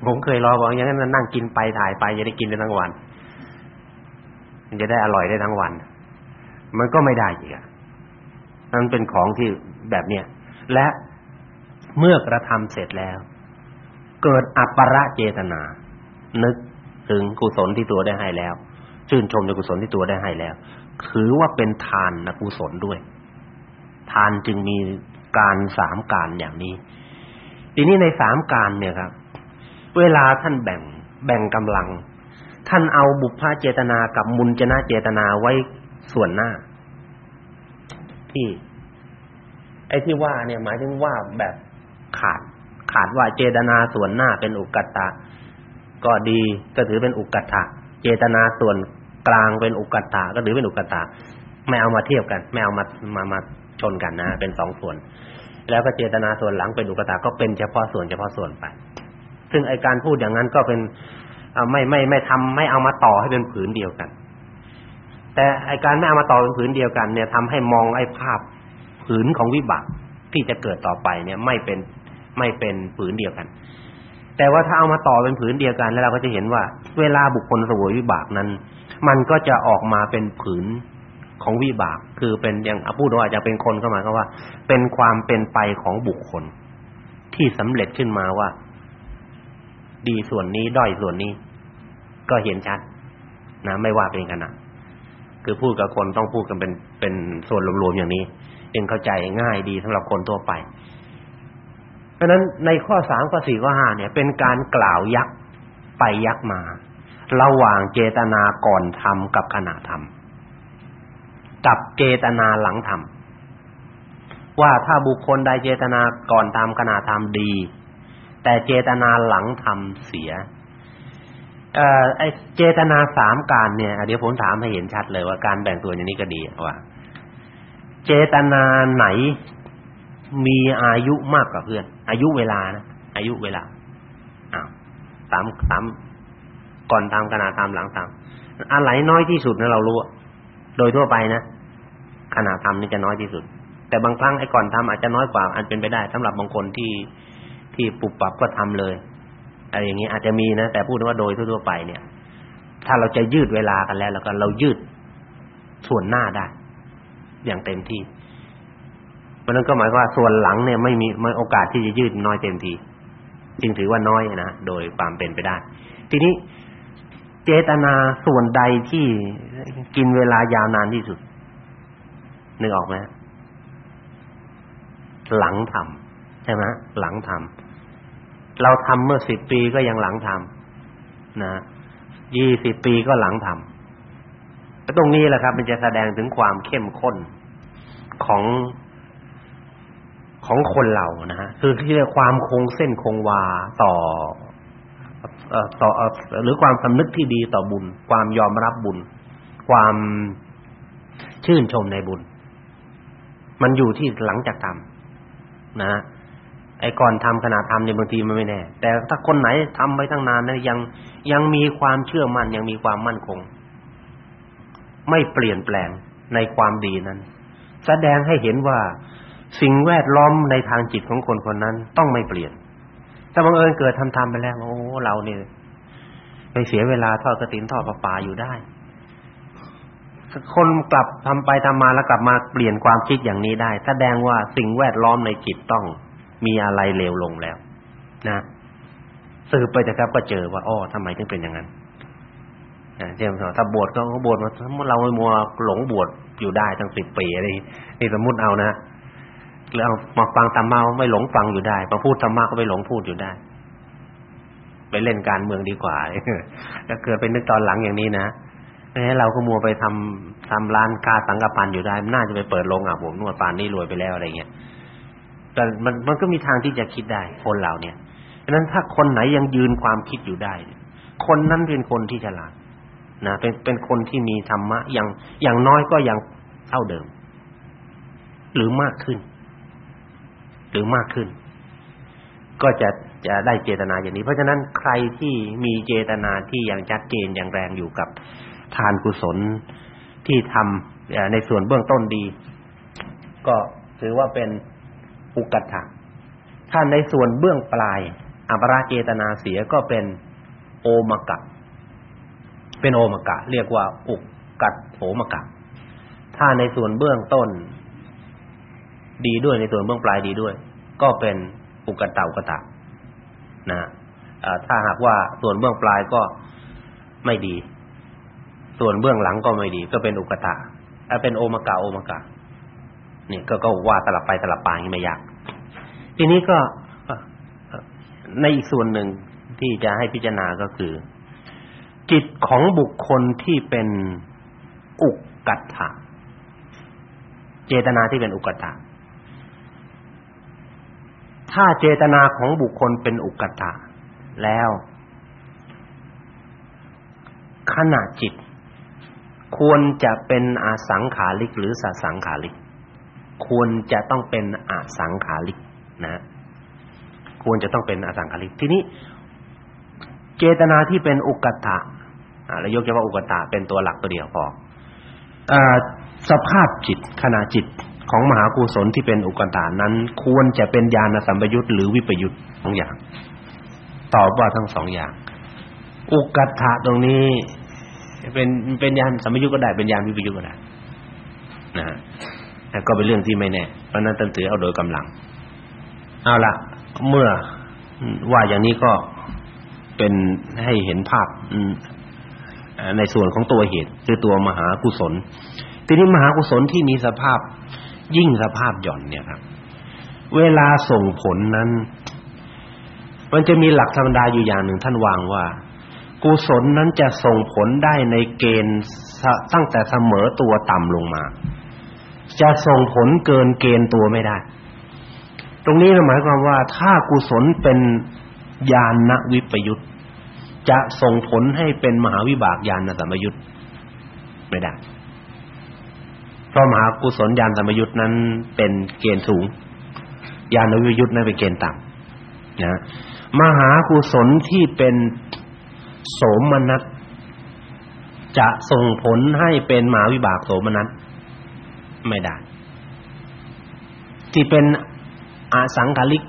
ผมเคยรอบอกอย่างนั้นนั่งกินไปถ่ายไปจะได้กินได้ทั้งวัน มันจะได้อร่อยได้ทั้งวัน มันก็ไม่ได้อีกอะนั่นเป็นของที่แบบเนี้ยและเมื่อกระทำเสร็จแล้ว เกิดอัปปะเจตนา นึกถึงกุศลที่ตัวได้ให้แล้ว ชื่นชมในกุศลที่ตัวได้ให้แล้ว ถือว่าเป็นทานนะกุศลด้วย ทานจึงมีการสามการอย่างนี้ ทีนี้ในสามการเนี่ยครับ เวลาท่านแบ่งแบ่งกำลัง ท่านเอาบุพพเจตนากับมุญจนะเจตนาไว้ส่วนหน้า ที่ ไอ้ที่ว่าเนี่ยหมายถึงว่าแบบขาด ขาดว่าเจตนาส่วนหน้าเป็นอุกัตตะก็ดีก็ถือเป็นอุกัตถะเจตนาส่วนกลางเป็นอุกัตตะก็ถือเป็นอุกัตตะไม่เอามาเทียบกันไม่เอามามามาชนกันนะเป็นสองส่วน แล้วก็เจตนาส่วนหลังเป็นอุกตาก็เป็นเฉพาะส่วนเฉพาะส่วนไป ซึ่งไอการพูดอย่างนั้นก็เป็นไม่ไม่ไม่ทำไม่เอามาต่อให้เป็นผืนเดียวกัน แต่ไอการไม่เอามาต่อเป็นผืนเดียวกัน เนี่ยทำให้มองไอภาพผืนของวิบากที่จะเกิดต่อไปเนี่ย ไม่เป็นไม่เป็นผืนเดียวกัน แต่ว่าถ้าเอามาต่อเป็นผืนเดียวกัน แล้วเราก็จะเห็นว่า เวลาบุคคลสวยวิบากนั้น มันก็จะออกมาเป็นผืนของวิบาก คือเป็นอย่างพูดว่าจะเป็นคนเข้ามาก็ว่า เป็นความเป็นไปของบุคคล ที่สำเร็จขึ้นมาว่า ดีส่วนนี้ด้อยส่วนนี้ ก็เห็นชัด นะ ไม่ว่าเป็นขนาดคือพูดกับคนต้องพูดกันเป็นเป็นส่วนรวมๆอย่างนี้เป็นเข้าใจง่ายดีสำหรับคนทั่วไป เพราะนั้นในข้อสามข้อสี่ข้อห้าเนี่ย เป็นการกล่าวยักไปยักมา ระหว่างเจตนาก่อนทำกับขณะทำกับเจตนาหลังทำว่าถ้าบุคคลใดเจตนาก่อนทำขณะทำดี แต่เจตนาหลังทำเสียเอ่อไอเจตนาสามการเนี่ยเดี๋ยวผมถามให้เห็นชัดเลยว่าการแบ่งตัวอย่างนี้ก็ดีว่า เจตนาไหนมีอายุมากกว่าเพื่อน อายุเวลานะอายุเวลาอ้าวตามตามก่อนตามขณะตามหลังตามอะไรน้อยที่สุดนะเรารู้โดยทั่วไปนะขณะทำนี่จะน้อยที่สุด แต่บางครั้งไอ้ก่อนทำอาจจะน้อยกว่าอันเป็นไปได้สำหรับบางคนที่ ที่ปุบปับก็ทำเลยอะไรอย่างนี้อาจจะมีนะ แต่พูดว่าโดยทั่วๆไปเนี่ย ถ้าเราจะยืดเวลากันแล้ว แล้วก็เรายืดส่วนหน้าได้ อย่างเต็มที่เพราะนั้นก็หมายว่าส่วนหลังเนี่ยไม่มีไม่โอกาสที่จะยืดน้อยเต็มทีจึงถือว่าน้อยนะโดยความเป็นไปได้ ทีนี้เจตนาส่วนใดที่กินเวลายาวนานที่สุดนึกออกไหมหลังทำใช่ไหมหลังทำ เราทำเมื่อสิบปีก็ยังหลังทำนะยี่สิบปีก็หลังทำตรงนี้แหละครับ มันจะแสดงถึงความเข้มข้นของของคนเรานะฮะคือที่เรียกความคงเส้นคงวาต่อเอ่อต่อหรือความสำนึกที่ดีต่อบุญ ความยอมรับบุญ ความชื่นชมในบุญ มันอยู่ที่หลังจากทำนะ ไอ้ก่อนทำขณะทำเนี่ยบางทีมันไม่แน่ แต่ถ้าคนไหนทำไปตั้งนานนะยังยังมีความเชื่อมั่นยังมีความมั่นคง ไม่เปลี่ยนแปลงในความดีนั้น แสดงให้เห็นว่าสิ่งแวดล้อมในทางจิตของคนคนนั้นต้องไม่เปลี่ยนถ้าบังเอิญเกิดทำทำไปแล้ว โอ้เราเนี่ยไปเสียเวลาทอดกระถินทอดประปาอยู่ได้ คนกลับทำไปทำมาแล้วกลับมาเปลี่ยนความคิดอย่างนี้ได้ แสดงว่าสิ่งแวดล้อมในจิตต้อง มีอะไรเลวลงแล้ว นะสืบไปแต่ครับก็เจอว่าอ้อทำไมถึงเป็นอย่างนั้นนะเจ้าถ้าบวชก็บวชมาเราไม่มัวหลงบวชอยู่ได้ตั้งสิบปีอะไรนี่สมมุติเอานะแล้วมาฟังธรรมะไม่หลงฟังอยู่ได้มาพูดธรรมะก็ไม่หลงพูดอยู่ได้ ไปเล่นการเมืองดีกว่าถ้าเกิดไปนึกตอนหลังอย่างนี้นะไม่ให้เราก็มัวไปทำทำร้านค้าสังกพันอยู่ได้มันน่าจะไปเปิดโรงอาบอบนวดปานนี้รวยไปแล้วอะไรเงี้ย แต่มันมันก็มีทางที่จะคิดได้คนเราเนี่ยฉะนั้นถ้าคนไหนยังยืนความคิดอยู่ได้ คนนั้นเป็นคนที่ฉลาดนะเป็นเป็นคนที่มีธรรมะอย่างอย่างน้อยก็ยังเท่าเดิม หรือมากขึ้น หรือมากขึ้น ก็จะจะได้เจตนาอย่างนี้ เพราะฉะนั้นใครที่มีเจตนาที่ยังชัดเจนอย่างแรงอยู่กับทานกุศลที่ทำในส่วนเบื้องต้นดี ก็ถือว่าเป็น อุกัตถะถ้าในส่วนเบื้องปลายอภราเจตนาเสียก็เป็นโอมกะ เป็นโอมกะ เรียกว่า อุกกัตโหมกะ ถ้าในส่วนเบื้องต้น ดีด้วยในส่วนเบื้องปลายดีด้วย ก็เป็นอุกตะอุกตะนะถ้าหากว่าส่วนเบื้องปลายก็ไม่ดี ส่วนเบื้องหลังก็ไม่ดี ก็เป็นอุกตะถ้าเป็นโอมกะโอมกะนี่ก็ก็ว่าตลับไปตลับมาไม่ยาก ทีนี้ก็ในอีกส่วนหนึ่งที่จะให้พิจารณาก็คือ จิตของบุคคลที่เป็นอุกกัตถะเจตนาที่เป็นอุกตะถ้าเจตนาของบุคคลเป็นอุกตะแล้วขณะจิต ควรจะเป็นอาสังขาริกหรือสัสังขาริก ควรจะต้องเป็นอาสังขาริก นะควรจะต้องเป็นอสังขาริกทีนี้ เจตนาที่เป็นอุกตะอ่าแล้วยกเฉพาอุกตะเป็นตัวหลักตัวเดียวพออ่าสภาพจิตขณะจิตของมหากุศลที่เป็นอุกตานั้น ควรจะเป็นญาณสัมปยุตหรือวิปยุตสองอย่าง ตอบว่าทั้งสองอย่าง อุกตะตรงนี้ เป็นเป็นญาณสัมปยุตก็ได้เป็นญาณวิปยุตก็ได้นะฮะก็เป็นเรื่องที่ไม่แน่เพราะนั้นต้งถือเอาโดยกำลัง เอาละเมื่อว่าอย่างนี้ก็เป็นให้เห็นภาพในส่วนของตัวเหตุคือตัวมหากุศล ทีนี้มหากุศลที่มีสภาพยิ่งสภาพหย่อนเนี่ยครับ เวลาส่งผลนั้น มันจะมีหลักธรรมดาอยู่อย่างหนึ่งท่านวางว่า กุศลนั้นจะส่งผลได้ในเกณฑ์ตั้งแต่เสมอตัวต่ำลงมา จะส่งผลเกินเกณฑ์ตัวไม่ได้ ตรงนี้หมายความว่าถ้ากุศลเป็นญาณวิปยุตจะส่งผลให้เป็นมหาวิบากญาณสัมยุตไม่ได้เพราะมหากุศลญาณสัมยุตนั้นเป็นเกณฑ์สูงญาณวิปยุตนั้นเป็นเกณฑ์ต่ำนะมหากุศลที่เป็นโสมนัสจะส่งผลให้เป็นมหาวิบากโสมนัสไม่ได้ที่เป็น อาสังคาริก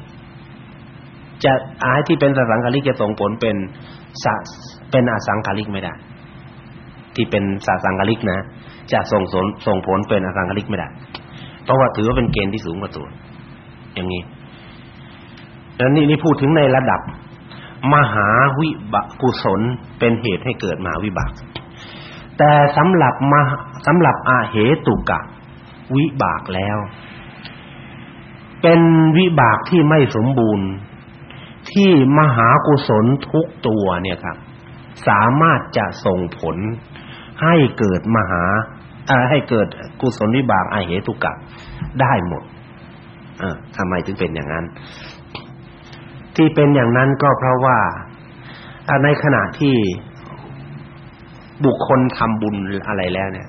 จะอาที่เป็นสังคาริกจะส่งผลเป็นสเป็นอาสังคาริกไม่ได้ ที่เป็นสสังคาริกนะ จะส่งผลส่งผลเป็นอาสังคาริกไม่ได้ เพราะว่าถือว่าเป็นเกณฑ์ที่สูงกว่าตัว อย่างนี้แล้วนี่นี่พูดถึงในระดับ มหาวิบากกุศลเป็นเหตุให้เกิดมหาวิบาก แต่สำหรับมาสำหรับอาเหตุกะ วิบากแล้ว เป็นวิบากที่ไม่สมบูรณ์ ที่มหากุศลทุกตัวเนี่ยครับ สามารถจะส่งผลให้เกิดมหาให้เกิดกุศลวิบากอาเหตุกะได้หมดเออทำไมถึงเป็นอย่างนั้น ที่เป็นอย่างนั้นก็เพราะว่าในขณะที่บุคคลทำบุญอะไรแล้วเนี่ย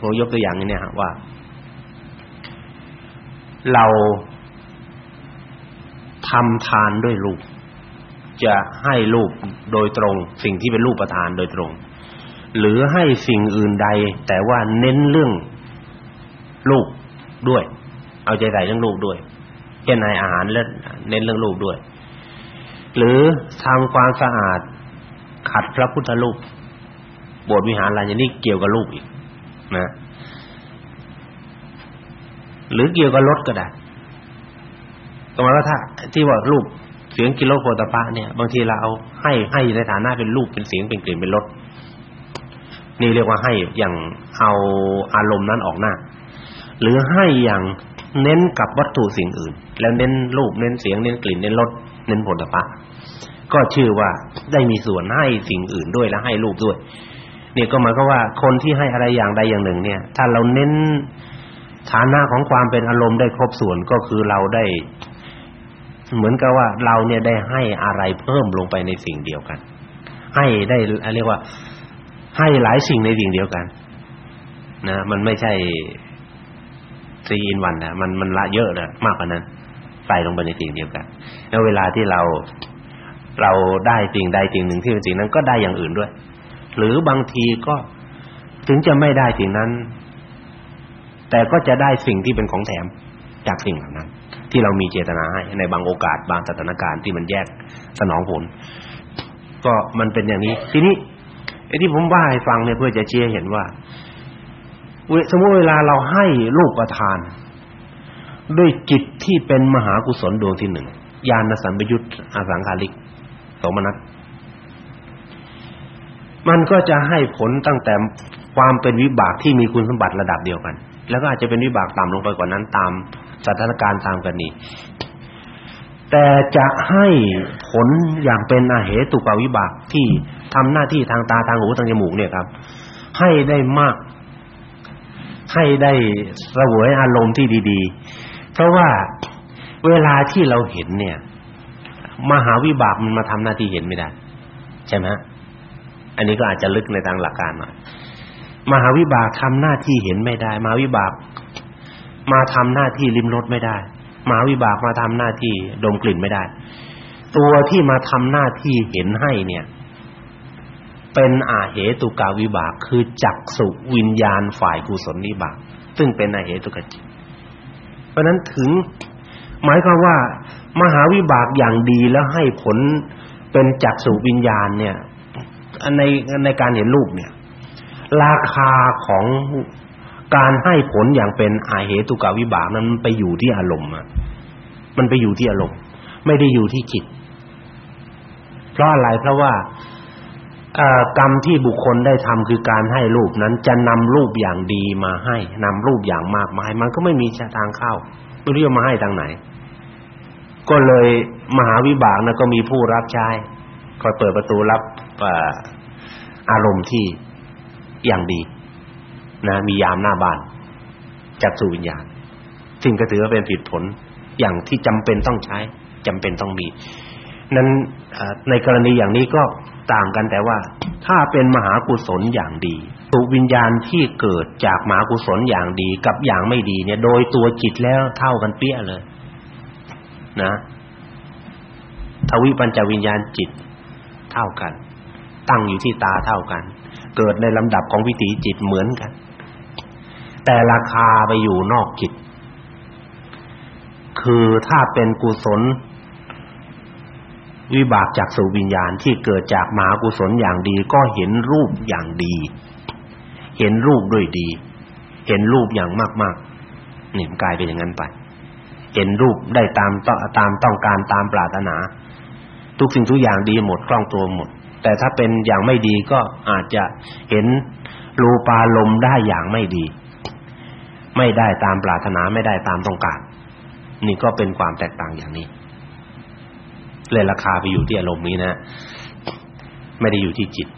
ผมยกตัวอย่างนี้เนี่ยว่า เราทำทานด้วยรูปจะให้รูปโดยตรง สิ่งที่เป็นรูปประทานโดยตรง หรือให้สิ่งอื่นใด แต่ว่าเน้นเรื่องรูปด้วย เอาใจใส่เรื่องรูปด้วยเช่นในอาหารและเน้นเรื่องรูปด้วย หรือทำความสะอาดขัดพระพุทธรูปโบสถ์วิหารอะไรอย่างนี้เกี่ยวกับรูปอีกนะ หรือเกี่ยวกับรถก็ได้ก็หมายว่าถ้าที่ว่ารูปเสียงกิโลโพตปะเนี่ย บางทีเราเอาให้ให้ในฐานะเป็นรูปเป็นเสียงเป็นกลิ่นเป็นรสนี่เรียกว่าให้อย่างเอาอารมณ์นั้นออกหน้า หรือให้อย่างเน้นกับวัตถุสิ่งอื่น แล้วเน้นรูปเน้นเสียงเน้นกลิ่นเน้นรสเน้นผลิภัณฑ์ก็ชื่อว่าได้มีส่วนให้สิ่งอื่นด้วยและให้รูปด้วยเนี่ยก็หมายความว่าคนที่ให้อะไรอย่างใดอย่างหนึ่ง เนี่ย ถ้าเราเน้น ฐานะของความเป็นอารมณ์ได้ครบส่วนก็คือเราได้ เหมือนกับว่าเราเนี่ยได้ให้อะไรเพิ่มลงไปในสิ่งเดียวกัน ให้ได้เรียกว่า ให้หลายสิ่งในสิ่งเดียวกัน นะ มันไม่ใช่ซีอินวันนะมันมันละเยอะนะมากกว่านั้นใส่ลงไปในสิ่งเดียวกัน แล้วเวลาที่เราเราได้สิ่งใดสิ่งหนึ่งที่เป็นสิ่งนั้นก็ได้อย่างอื่นด้วย หรือบางทีก็ถึงจะไม่ได้สิ่งนั้น แต่ก็จะได้สิ่งที่เป็นของแถมจากสิ่งเหล่านั้น ที่เรามีเจตนาให้ในบางโอกาสบางสถานการณ์ที่มันแยกสนองผล ก็มันเป็นอย่างนี้ ทีนี้ไอ้ที่ผมว่าให้ฟังเนี่ยเพื่อจะเชี้เห็นว่าสมมติเวลาเราให้รูปประทาน ด้วยจิตที่เป็นมหากุศลดวงที่หนึ่งญาณสัมปยุตอสังขาริกโสมนัสมันก็จะให้ผลตั้งแต่ความเป็นวิบากที่มีคุณสมบัติระดับเดียวกัน แล้วก็อาจจะเป็นวิบากต่ำลงไปกว่านั้นตามสถานการณ์ตามกันนี้แต่จะให้ผลอย่างเป็นอาเหตุกวิบากที่ทำหน้าที่ทางตาทางหูทางจมูกเนี่ยครับ ให้ได้มาก ให้ได้สวยอารมณ์ที่ดีๆ เพราะว่าเวลาที่เราเห็นเนี่ย มหาวิบากมันมาทำหน้าที่เห็นไม่ได้ ใช่ไหมอันนี้ก็อาจจะลึกในทางหลักการหน่อย มหาวิบากทำหน้าที่เห็นไม่ได้ มหาวิบาก มาทำหน้าที่ลิ้มรสไม่ได้ มหาวิบากมาทำหน้าที่ดมกลิ่นไม่ได้ ตัวที่มาทำหน้าที่เห็นให้เนี่ย เป็นอาเหตุกาวิบากคือจักสุวิญญาณฝ่ายกุศลวิบาก ซึ่งเป็นอาเหตุกจิตเพราะนั้นถึงหมายความว่า มหาวิบากอย่างดีแล้วให้ผลเป็นจักสุวิญญาณเนี่ยในในการเห็นรูปเนี่ย ราคาของการให้ผลอย่างเป็นอาเหตุกาวิบากนั้นมันไปอยู่ที่อารมณ์อะมันไปอยู่ที่อารมณ์ ไม่ได้อยู่ที่จิต เพราะอะไรเพราะว่ากรรมที่บุคคลได้ทำคือการให้รูปนั้นจะนำรูปอย่างดีมาให้นำรูปอย่างมากมาย มันก็ไม่มีทางเข้าไม่รู้จะมาให้ทางไหน ก็เลยมหาวิบากนะก็มีผู้รับใช้คอยเปิดประตูรับอารมณ์ที่ อย่างดีนะมียามหน้าบ้านจักสู่วิญญาณ ซึ่งก็ถือว่าเป็นผิดผลอย่างที่จำเป็นต้องใช้จำเป็นต้องมี นั้นในกรณีอย่างนี้ก็ต่างกันแต่ว่า ถ้าเป็นมหากุศลอย่างดีตุวิญญาณที่เกิดจากมหากุศลอย่างดีกับอย่างไม่ดีเนี่ย โดยตัวจิตแล้วเท่ากันเปี้ยเลย นะทวิปัญจวิญญาณจิตเท่ากัน ตั้งอยู่ที่ตาเท่ากัน เกิดในลำดับของวิถีจิตเหมือนกัน แต่ราคาไปอยู่นอกจิต คือถ้าเป็นกุศล วิบากจากสุวิญญาณที่เกิดจากมหากุศลอย่างดีก็เห็นรูปอย่างดี เห็นรูปด้วยดี เห็นรูปอย่างมากๆนี่มันกลายเป็นอย่างนั้นไป เห็นรูปได้ตามตามต้องการตามปรารถนา ทุกสิ่งทุกอย่างดีหมดคล่องตัวหมด แต่ถ้าเป็นอย่างไม่ดีก็อาจจะเห็นรูปารมณ์ได้อย่างไม่ดี ไม่ได้ตามปรารถนาไม่ได้ตามต้องการ นี่ก็เป็นความแตกต่างอย่างนี้เลยราคาไปอยู่ที่อารมณ์นี้นะ ไม่ได้อยู่ที่จิต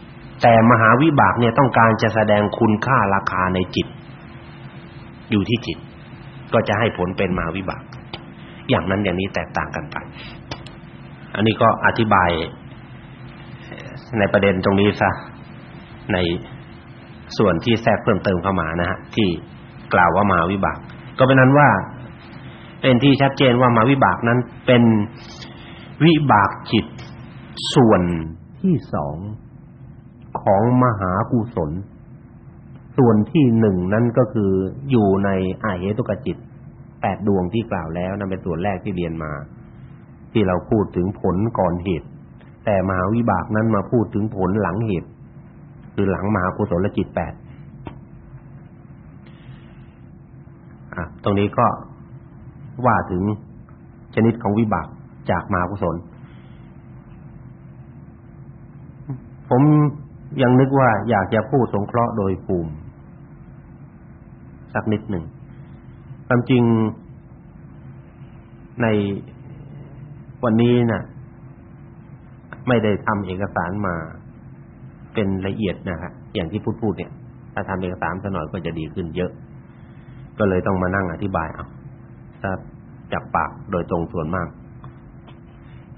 แต่มหาวิบากเนี่ยต้องการจะแสดงคุณค่าราคาในจิต อยู่ที่จิต ก็จะให้ผลเป็นมหาวิบาก อย่างนั้นอย่างนี้แตกต่างกันไป อันนี้ก็อธิบาย ในประเด็นตรงนี้ซะในส่วนที่แทรกเพิ่มเติมเข้ามานะฮะที่กล่าวว่ามหาวิบาก ก็เป็นนั้นว่า เป็นที่ชัดเจนว่ามหาวิบากนั้นเป็นวิบากจิตส่วนที่สองของมหากุศล ส่วนที่หนึ่งนั้นก็คืออยู่ในอาเหตุกจิตแปดดวงที่กล่าวแล้วนั่นเป็นส่วนแรกที่เรียนมา ที่เราพูดถึงผลก่อนเหตุ แต่มหาวิบากนั้นมาพูดถึงผลหลังเหตุ คือหลังมหากุศลจิตแปดอะตรงนี้ก็ว่าถึงชนิดของวิบากจากมหากุศล ผมยังนึกว่าอยากจะพูดสงเคราะห์โดยภูมิสักนิดหนึ่งความจริงในวันนี้นะ่ะ ไม่ได้ทำเอกสารมาเป็นละเอียดนะฮะอย่างที่พูดพูดเนี่ย ถ้าทำเอกสารสักหน่อยก็จะดีขึ้นเยอะ ก็เลยต้องมานั่งอธิบายเอาถ้าจากปากโดยตรงส่วนมาก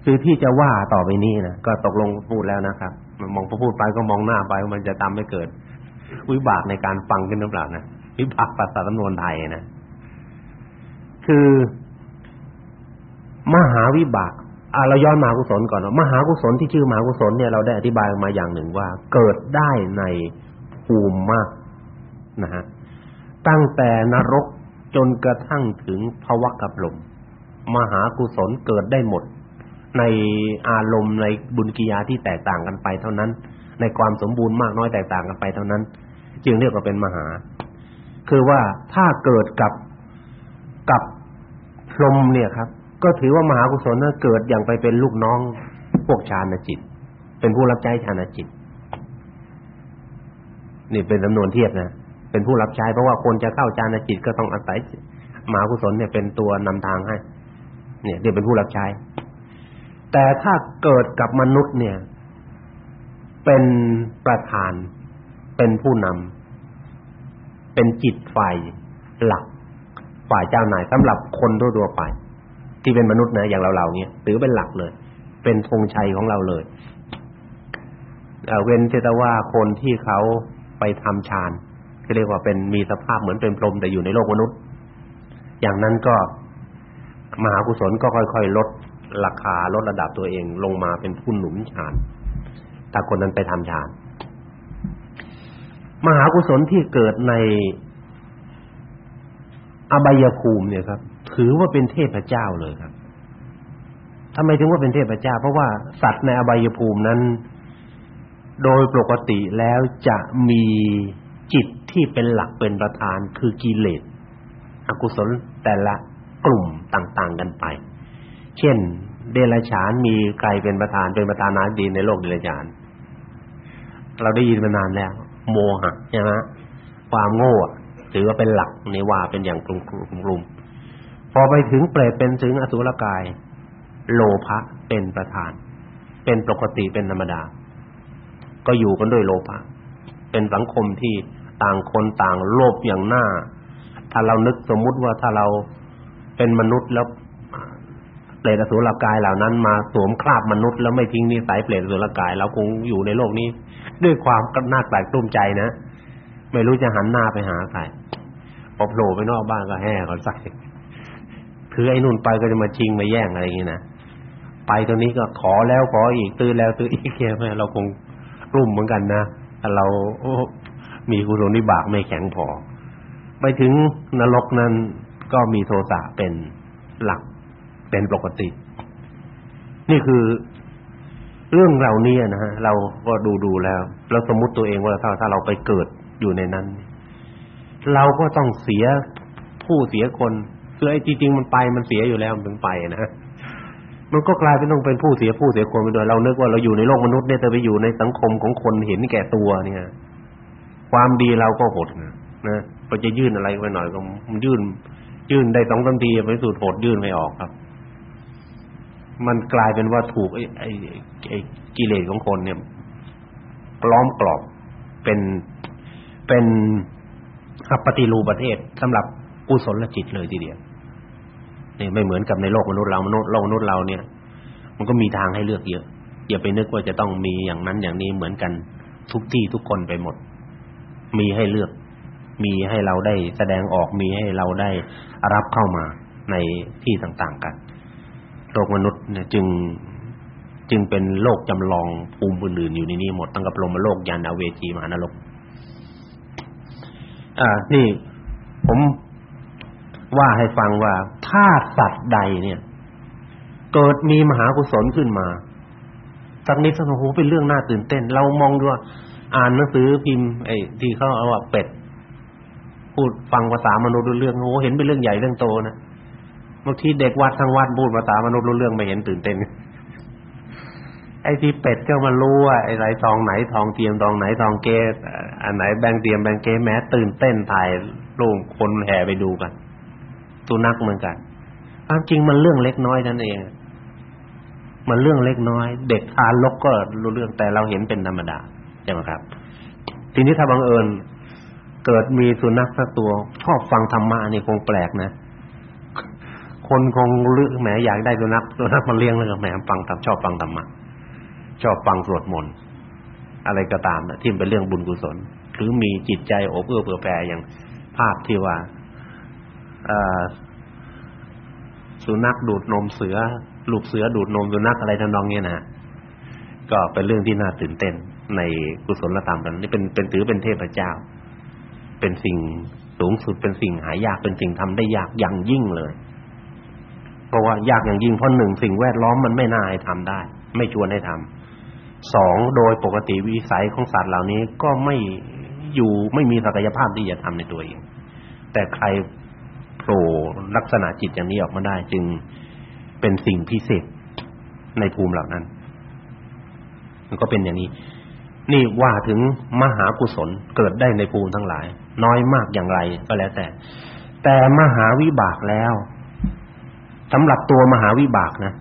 คือที่จะว่าต่อไปนี้นะก็ตกลงพูดแล้วนะครับมองพอพูดไปก็มองหน้าไปมันจะทำให้เกิด วิบากในการฟังขึ้นหรือเปล่านะวิบากภาษาสำนวนไทยนะคือ มหาวิบาก อ่าเราย้อนมากุศลก่อนมหากุศลที่ชื่อมหากุศลเนี่ยเราได้อธิบายมาอย่างหนึ่งว่า เกิดได้ในภูมิมากนะฮะตั้งแต่นรกจนกระทั่งถึงภวะกับลมมหากุศลเกิดได้หมด ในอารมณ์ในบุญกิยาที่แตกต่างกันไปเท่านั้น ในความสมบูรณ์มากน้อยแตกต่างกันไปเท่านั้น จึงเรียกว่าเป็นมหา คือว่าถ้าเกิดกับกับพรหมเนี่ยครับ ก็ถือว่ามหากุศลนั้นเกิดอย่างไปเป็นลูกน้องพวกฌานจิต เป็นผู้รับใช้ฌานจิต นี่เป็นจำนวนเทียบนะ เป็นผู้รับใช้เพราะว่าคนจะเข้าฌานจิตก็ต้องอาศัยมหากุศลเนี่ยเป็นตัวนำทางให้ เนี่ยเรียกเป็นผู้รับใช้ แต่ถ้าเกิดกับมนุษย์เนี่ย เป็นประธาน เป็นผู้นำเป็นจิตฝ่ายหลักฝ่ายเจ้านายสำหรับคนทั่วๆไป ที่เป็นมนุษย์นะอย่างเราๆเนี่ยถือเป็นหลักเลย เป็นธงชัยของเราเลยเเว้นแต่ว่าคนที่เขาไปทำฌานที่เรียกว่าเป็นมีสภาพเหมือนเป็นพรหมแต่อยู่ในโลกมนุษย์ อย่างนั้นก็มหากุศลก็ค่อยๆลดราคาลดระดับตัวเองลงมาเป็นผู้หนุนฌานถ้าคนนั้นไปทำฌาน มหากุศลที่เกิดในอบายภูมิเนี่ยครับ ถือว่าเป็นเทพเจ้าเลยครับทำไมถึงว่าเป็นเทพเจ้า เพราะว่าสัตว์ในอบายภูมินั้น โดยปกติแล้วจะมีจิตที่เป็นหลักเป็นประธานคือกิเลสอกุศลแต่ละกลุ่มต่างๆกันไป เช่น เดรัจฉานมีใครเป็นประธานเป็นประธานาธิบดีในโลกเดรัจฉาน เราได้ยินมานานแล้ว โมหะใช่ไหมความโง่ถือว่าเป็นหลักในว่าเป็นอย่างกลุ่มๆ พอไปถึงเปรตเป็นถึงอสุรกาย โลภะเป็นประธาน เป็นปกติเป็นธรรมดา ก็อยู่กันด้วยโลภะเป็นสังคมที่ต่างคนต่างโลภอย่างหน้า ถ้าเรานึกสมมุติว่าถ้าเราเป็นมนุษย์แล้วเปรตอสุรกายเหล่านั้นมาสวมคราบมนุษย์แล้วไม่ทิ้งนิสัยเปรตอสุรกายเราคงอยู่ในโลกนี้ ด้วยความน่าแปลกตุ้มใจนะ ไม่รู้จะหันหน้าไปหาใครพอโผล่ไปนอกบ้านก็แห่เขาใส่ ถือไอ้นู่นไปก็จะมาชิงมาแย่งอะไรอย่างนี้นะไปตรงนี้ก็ขอแล้วขออีกตื้อแล้วตื้ออีกแค่เราคงรุ่มเหมือนกันนะเรามีกุศลวิบากไม่แข็งพอ ไปถึงนรกนั้นก็มีโทสะเป็นหลักเป็นปกติ นี่คือเรื่องเหล่านี้นะฮะเราก็ดูดูแล้วเราสมมุติตัวเองว่าถ้าถ้าเราไปเกิดอยู่ในนั้น เราก็ต้องเสียผู้เสียคน คือไอ้จริงๆมันไปมันเสียอยู่แล้วมันถึงไปนะมันก็กลายเป็นต้องเป็นผู้เสียผู้เสียคนไปโดยเรานึกว่าเราอยู่ในโลกมนุษย์เนี่ยแต่ไปอยู่ในสังคมของคนเห็นแก่ตัวเนี่ย ความดีเราก็หดนะนะเราจะยื่นอะไรไปหน่อยก็มันยื่น ยื่นได้สองสามทีไปสุดหดยื่นไม่ออกครับ มันกลายเป็นว่าถูกไอ้ไอ้ไอ้กิเลสของคนเนี่ยล้อมกรอบเป็นเป็นอัปฏิรูปประเทศสำหรับกุศลจิตเลยทีเดียว นี่ไม่เหมือนกับในโลกมนุษย์เรามนุษย์โลกมนุษย์เราเนี่ย มันก็มีทางให้เลือกเยอะอย่าไปนึกว่าจะต้องมีอย่างนั้นอย่างนี้เหมือนกันทุกที่ทุกคนไปหมด มีให้เลือก มีให้เราได้แสดงออกมีให้เราได้รับเข้ามาในที่ต่างๆกัน โลกมนุษย์เนี่ยจึงจึงเป็นโลกจำลองภูมิอื่นๆอยู่ในนี้หมดตั้งแต่พรหมโลกยานอเวจีมหานรกอ่า นี่ผมว่าให้ฟังว่า ถ้าสัตว์ใดเนี่ย เกิดมีมหากุศลขึ้นมาสักนิดสักโอ้โหเป็นเรื่องน่าตื่นเต้น เรามองดูว่าอ่านหนังสือพิมพ์ไอ้ที่เขาเอาว่าเป็ด พูดฟังภาษามนุษย์รู้เรื่องโอ้เห็นเป็นเรื่องใหญ่เรื่องโตนะบางทีเด็กวัดทั้งวัดพูดภาษามนุษย์รู้เรื่องไม่เห็นตื่นเต้นไอ้ที่เป็ดก็มารู้ว่าไอ้ไรทองไหนทองเทียมทองไหนทองเกสอันไหนแบงเทียมแบงเกสแม้ตื่นเต้นถ่ายรูปคนแห่ไปดูกัน สุนัขเหมือนกันความจริงมันเรื่องเล็กน้อยนั่นเอง มันเรื่องเล็กน้อย เด็กทารกก็รู้เรื่องแต่เราเห็นเป็นธรรมดาใช่ไหมครับ ทีนี้ถ้าบังเอิญเกิดมีสุนัขสักตัวชอบฟังธรรมะนี่คงแปลกนะคนคงลือกแหมอยากได้สุนัขสุนัขมาเลี้ยงเลยแหมฟังธรรมชอบฟังธรรมะชอบฟังสวดมนต์อะไรก็ตามนะที่เป็นเรื่องบุญกุศล หรือมีจิตใจโอบเอื้อเผื่อแผ่อย่างภาพที่ว่า สุนัขดูดนมเสือ ลูกเสือดูดนมสุนัขอะไรทำนองเนี้นะก็เป็นเรื่องที่น่าตื่นเต้นในกุศลธรรมนี่เป็นเป็นถือเป็นเทพเจ้า เป็นสิ่งสูงสุดเป็นสิ่งหายากเป็นสิ่งทำได้ยากอย่างยิ่งเลย เพราะว่ายากอย่างยิ่งเพราะหนึ่งสิ่งแวดล้อมมันไม่น่าให้ทำได้ ไม่ชวนให้ทำสองโดยปกติวิสัยของสัตว์เหล่านี้ก็ไม่อยู่ไม่มีศักยภาพที่จะทำในตัวเอง แต่ใคร ผล่ลักษณะจิตอย่างนี้ออกมาได้ จึงเป็นสิ่งพิเศษในภูมิเหล่านั้น มันก็เป็นอย่างนี้ นี่ว่าถึงมหากุศลเกิดได้ในภูมิทั้งหลาย น้อยมากอย่างไรก็แล้วแต่ แต่มหาวิบากแล้วสำหรับตัวมหาวิบากนะ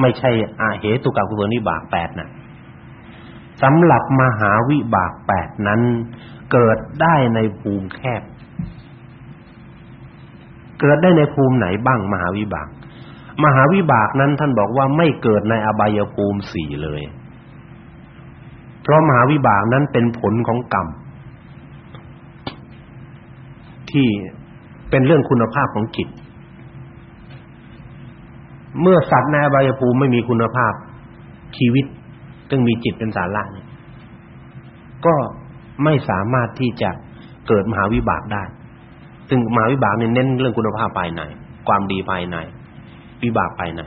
ไม่ใช่อาเหตุกกุศลวิบากแปดนะสำหรับมหาวิบากแปดนั้น เกิดได้ในภูมิแคบ เกิดได้ในภูมิไหนบ้างมหาวิบาก มหาวิบากนั้นท่านบอกว่าไม่เกิดในอบายภูมิสี่เลย เพราะมหาวิบากนั้นเป็นผลของกรรม ที่เป็นเรื่องคุณภาพของจิต เมื่อสัตว์ในอบายภูมิไม่มีคุณภาพชีวิตซึ่งมีจิตเป็นสาระก็ไม่สามารถที่จะเกิดมหาวิบากได้ ซึ่งมาวิบากเนี่ยเน้นเรื่องคุณภาพภายใน ความดีภายใน วิบากภายใน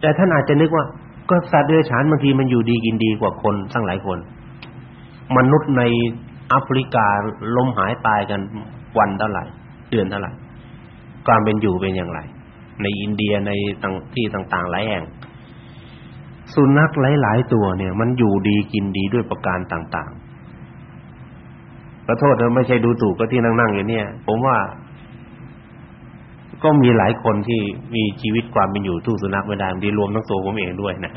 แต่ท่านอาจจะนึกว่า ก็สัตว์เดรัจฉานบางทีมันอยู่ดีกินดีกว่าคนทั้งหลายคน มนุษย์ในแอฟริกาล้มหายตายกันวันเท่าไหร่ เดือนเท่าไหร่ความเป็นอยู่เป็นอย่างไร ในอินเดียในที่ต่างๆ หลายแห่ง สุนัขหลาย ๆ ตัวเนี่ย มันอยู่ดีกินดีด้วยประการต่างๆ อโทษนะไม่ใช่ดูถูกก็ที่นั่งๆอยู่เนี่ย ผมว่า ก็มีหลายคนที่มีชีวิตความเป็นอยู่ทู่สุนัขไม่ได้ดีรวมทั้งตัวผมเองด้วยนะ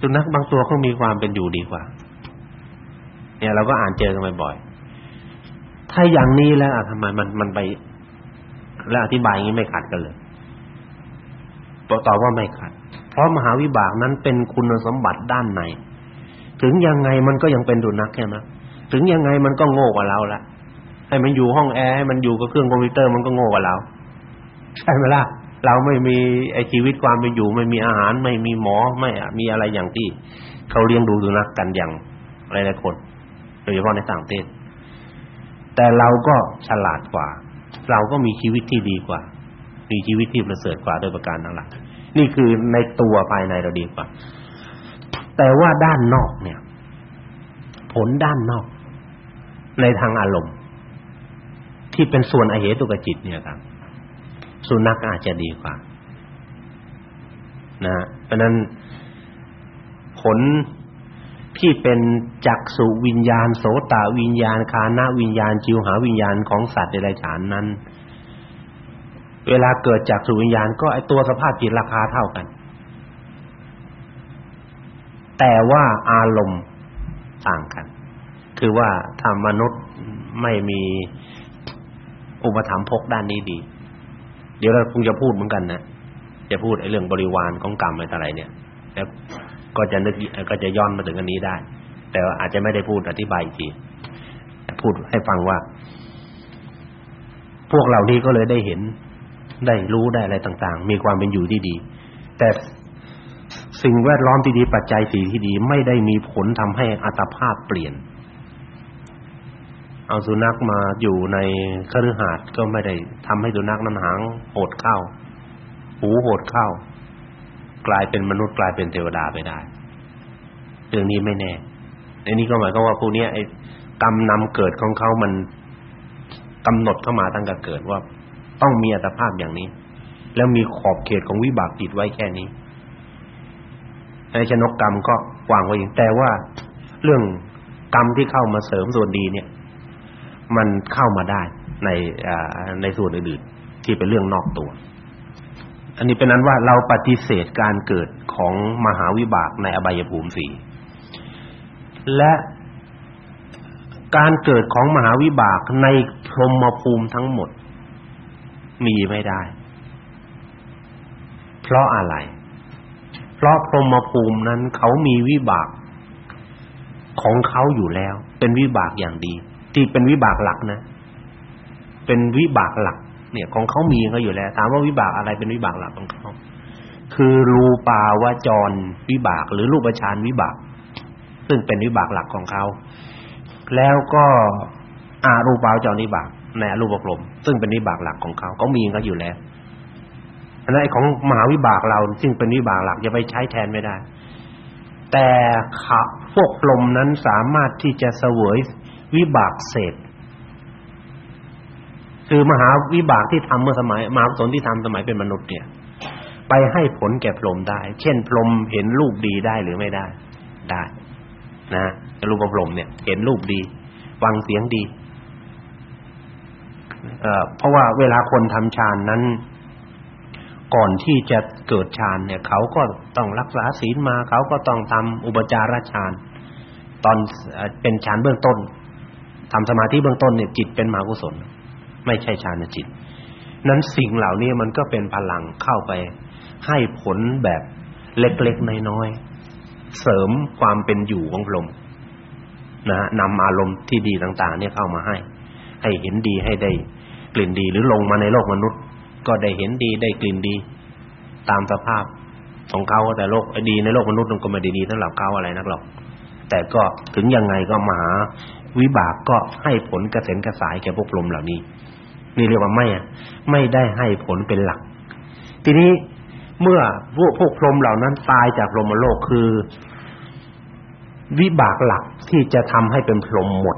สุนัขบางตัวเขามีความเป็นอยู่ดีกว่า เนี่ยเราก็อ่านเจอกันบ่อยๆถ้าอย่างนี้แล้วทำไมมันมันไป แล้วอธิบายอย่างนี้ไม่ขัดกันเลยตอบว่าไม่ขัด เพราะมหาวิบากนั้นเป็นคุณสมบัติด้านใน ถึงยังไงมันก็ยังเป็นดุนักใช่ไหม ถึงยังไงมันก็โง่กว่าเราละให้มันอยู่ห้องแอร์ให้มันอยู่กับเครื่องคอมพิวเตอร์มันก็โง่กว่าเรา ใช่ไหมล่ะ เราไม่มีไอชีวิตความเป็นอยู่ ไม่มีอาหาร ไม่มีหมอไม่มีอะไรอย่างที่เขาเลี้ยงดูสุนัขกันอย่างหลายๆคนโดยเฉพาะในต่างประเทศแต่เราก็ฉลาดกว่า เราก็มีชีวิตที่ดีกว่า มีชีวิตที่ประเสริฐกว่าโดยประการทั้งหลายนี่คือในตัวภายในเราดีกว่า แต่ว่าด้านนอกเนี่ย ผลด้านนอก ในทางอารมณ์ ที่เป็นส่วนอเหตุกจิตเนี่ยครับ สุนัขอาจจะดีกว่า นะ เพราะนั้นผลที่เป็นจักษุวิญญาณโสตวิญญาณคานะวิญญาณจิวหาวิญญาณของสัตว์เดรัจฉานนั้น เวลาเกิดจากสุวิญญาณก็ไอตัวสภาพจิตราคาเท่ากัน แต่ว่าอารมณ์ต่างกัน คือว่าถ้ามนุษย์ไม่มีอุปถัมภกด้านนี้ดี เดี๋ยวเราคงจะพูดเหมือนกันนะจะพูดไอ้เรื่องบริวารของกรรมอะไรต่ออะไรเนี่ยแล้วก็จะนึกก็จะย้อนมาถึงอันนี้ได้ แต่อาจจะไม่ได้พูดอธิบายอีกทีพูดให้ฟังว่า พวกเรานี้ก็เลยได้เห็นได้รู้ได้อะไรต่างๆ มีความเป็นอยู่ที่ดี แต่สิ่งแวดล้อมที่ดีปัจจัยสี่ที่ดี ไม่ได้มีผลทำให้อัตภาพเปลี่ยน เอาสุนัขมาอยู่ในคฤหาสน์ก็ไม่ได้ทำให้สุนัขนั้นหางโหดเข้า หูโหดเข้า กลายเป็นมนุษย์กลายเป็นเทวดาไปได้เรื่องนี้ไม่แน่ในนี้ก็หมายความว่าพวกนี้ไอ้กรรมนำเกิดของเขามันกำหนดเข้ามาตั้งแต่เกิดว่าต้องมีอัตภาพอย่างนี้ แล้วมีขอบเขตของวิบากจิตไว้แค่นี้ในชนกกรรมก็วางไว้อย่างแต่ว่าเรื่องกรรมที่เข้ามาเสริมส่วนดีเนี่ย มันเข้ามาได้ในในส่วนอื่นๆที่เป็นเรื่องนอกตัว อันนี้เป็นนั้นว่าเราปฏิเสธการเกิดของมหาวิบากในอบายภูมิสี่และการเกิดของมหาวิบากในพรหมภูมิทั้งหมด มีไม่ได้ เพราะอะไร เพราะพรหมภูมินั้นเขามีวิบากของเขาอยู่แล้ว เป็นวิบากอย่างดี ที่เป็นวิบากหลักนะ เป็นวิบากหลัก เนี่ย ของเขามีเขาอยู่แล้วถามว่าวิบากอะไรเป็นวิบากหลักของเขาคือรูปาวจรวิบาก หรือรูปฌานวิบาก ซึ่งเป็นวิบากหลักของเขา แล้วก็อารูปาวจรวิบากในอรูปภพซึ่งเป็นวิบากหลักของเขาเขามีเขาอยู่แล้วอันนั้นของมหาวิบากเราซึ่งเป็นวิบากหลักจะไปใช้แทนไม่ได้ แต่ขพวกลมนั้นสามารถที่จะเสวยวิบากเศษ คือมหาวิบากที่ทำเมื่อสมัยมหาสนที่ทำสมัยเป็นมนุษย์เนี่ย ไปให้ผลแก่พรหมได้ เช่น พรหมเห็นรูปดีได้หรือไม่ได้ ได้ นะรูปพรหมเนี่ย เห็นรูปดีฟังเสียงดีเอ่อเพราะว่าเวลาคนทำฌานนั้น ก่อนที่จะเกิดฌานเนี่ย เขาก็ต้องรักษาศีลมา เขาก็ต้องทำอุปจารฌานตอนเป็นฌานเบื้องต้น ทำสมาธิเบื้องต้นเนี่ยจิตเป็นมหากุศลไม่ใช่ฌานจิต นั้นสิ่งเหล่านี้มันก็เป็นพลังเข้าไปให้ผลแบบเล็กๆน้อยๆเสริมความเป็นอยู่ของลมนะฮะนำอารมณ์ที่ดีต่าง ๆ เนี่ยเข้ามาให้ ให้เห็นดีให้ได้กลิ่นดีหรือลงมาในโลกมนุษย์ ก็ได้เห็นดีได้กลิ่นดี ตามสภาพของเขาแต่โลกดีในโลกมนุษย์มันก็ไม่ได้ดีสำหรับเขาอะไรนักหรอกแต่ก็ถึงยังไงก็มหา วิบากก็ให้ผลกระเซ็นกระสายแก่พวกลมเหล่านี้ นี่เรียกว่าไม่อะไม่ได้ให้ผลเป็นหลัก ทีนี้เมื่อพวกพวกพรหมเหล่านั้นตายจากพรหมโลกคือ วิบากหลักที่จะทำให้เป็นพรหมหมด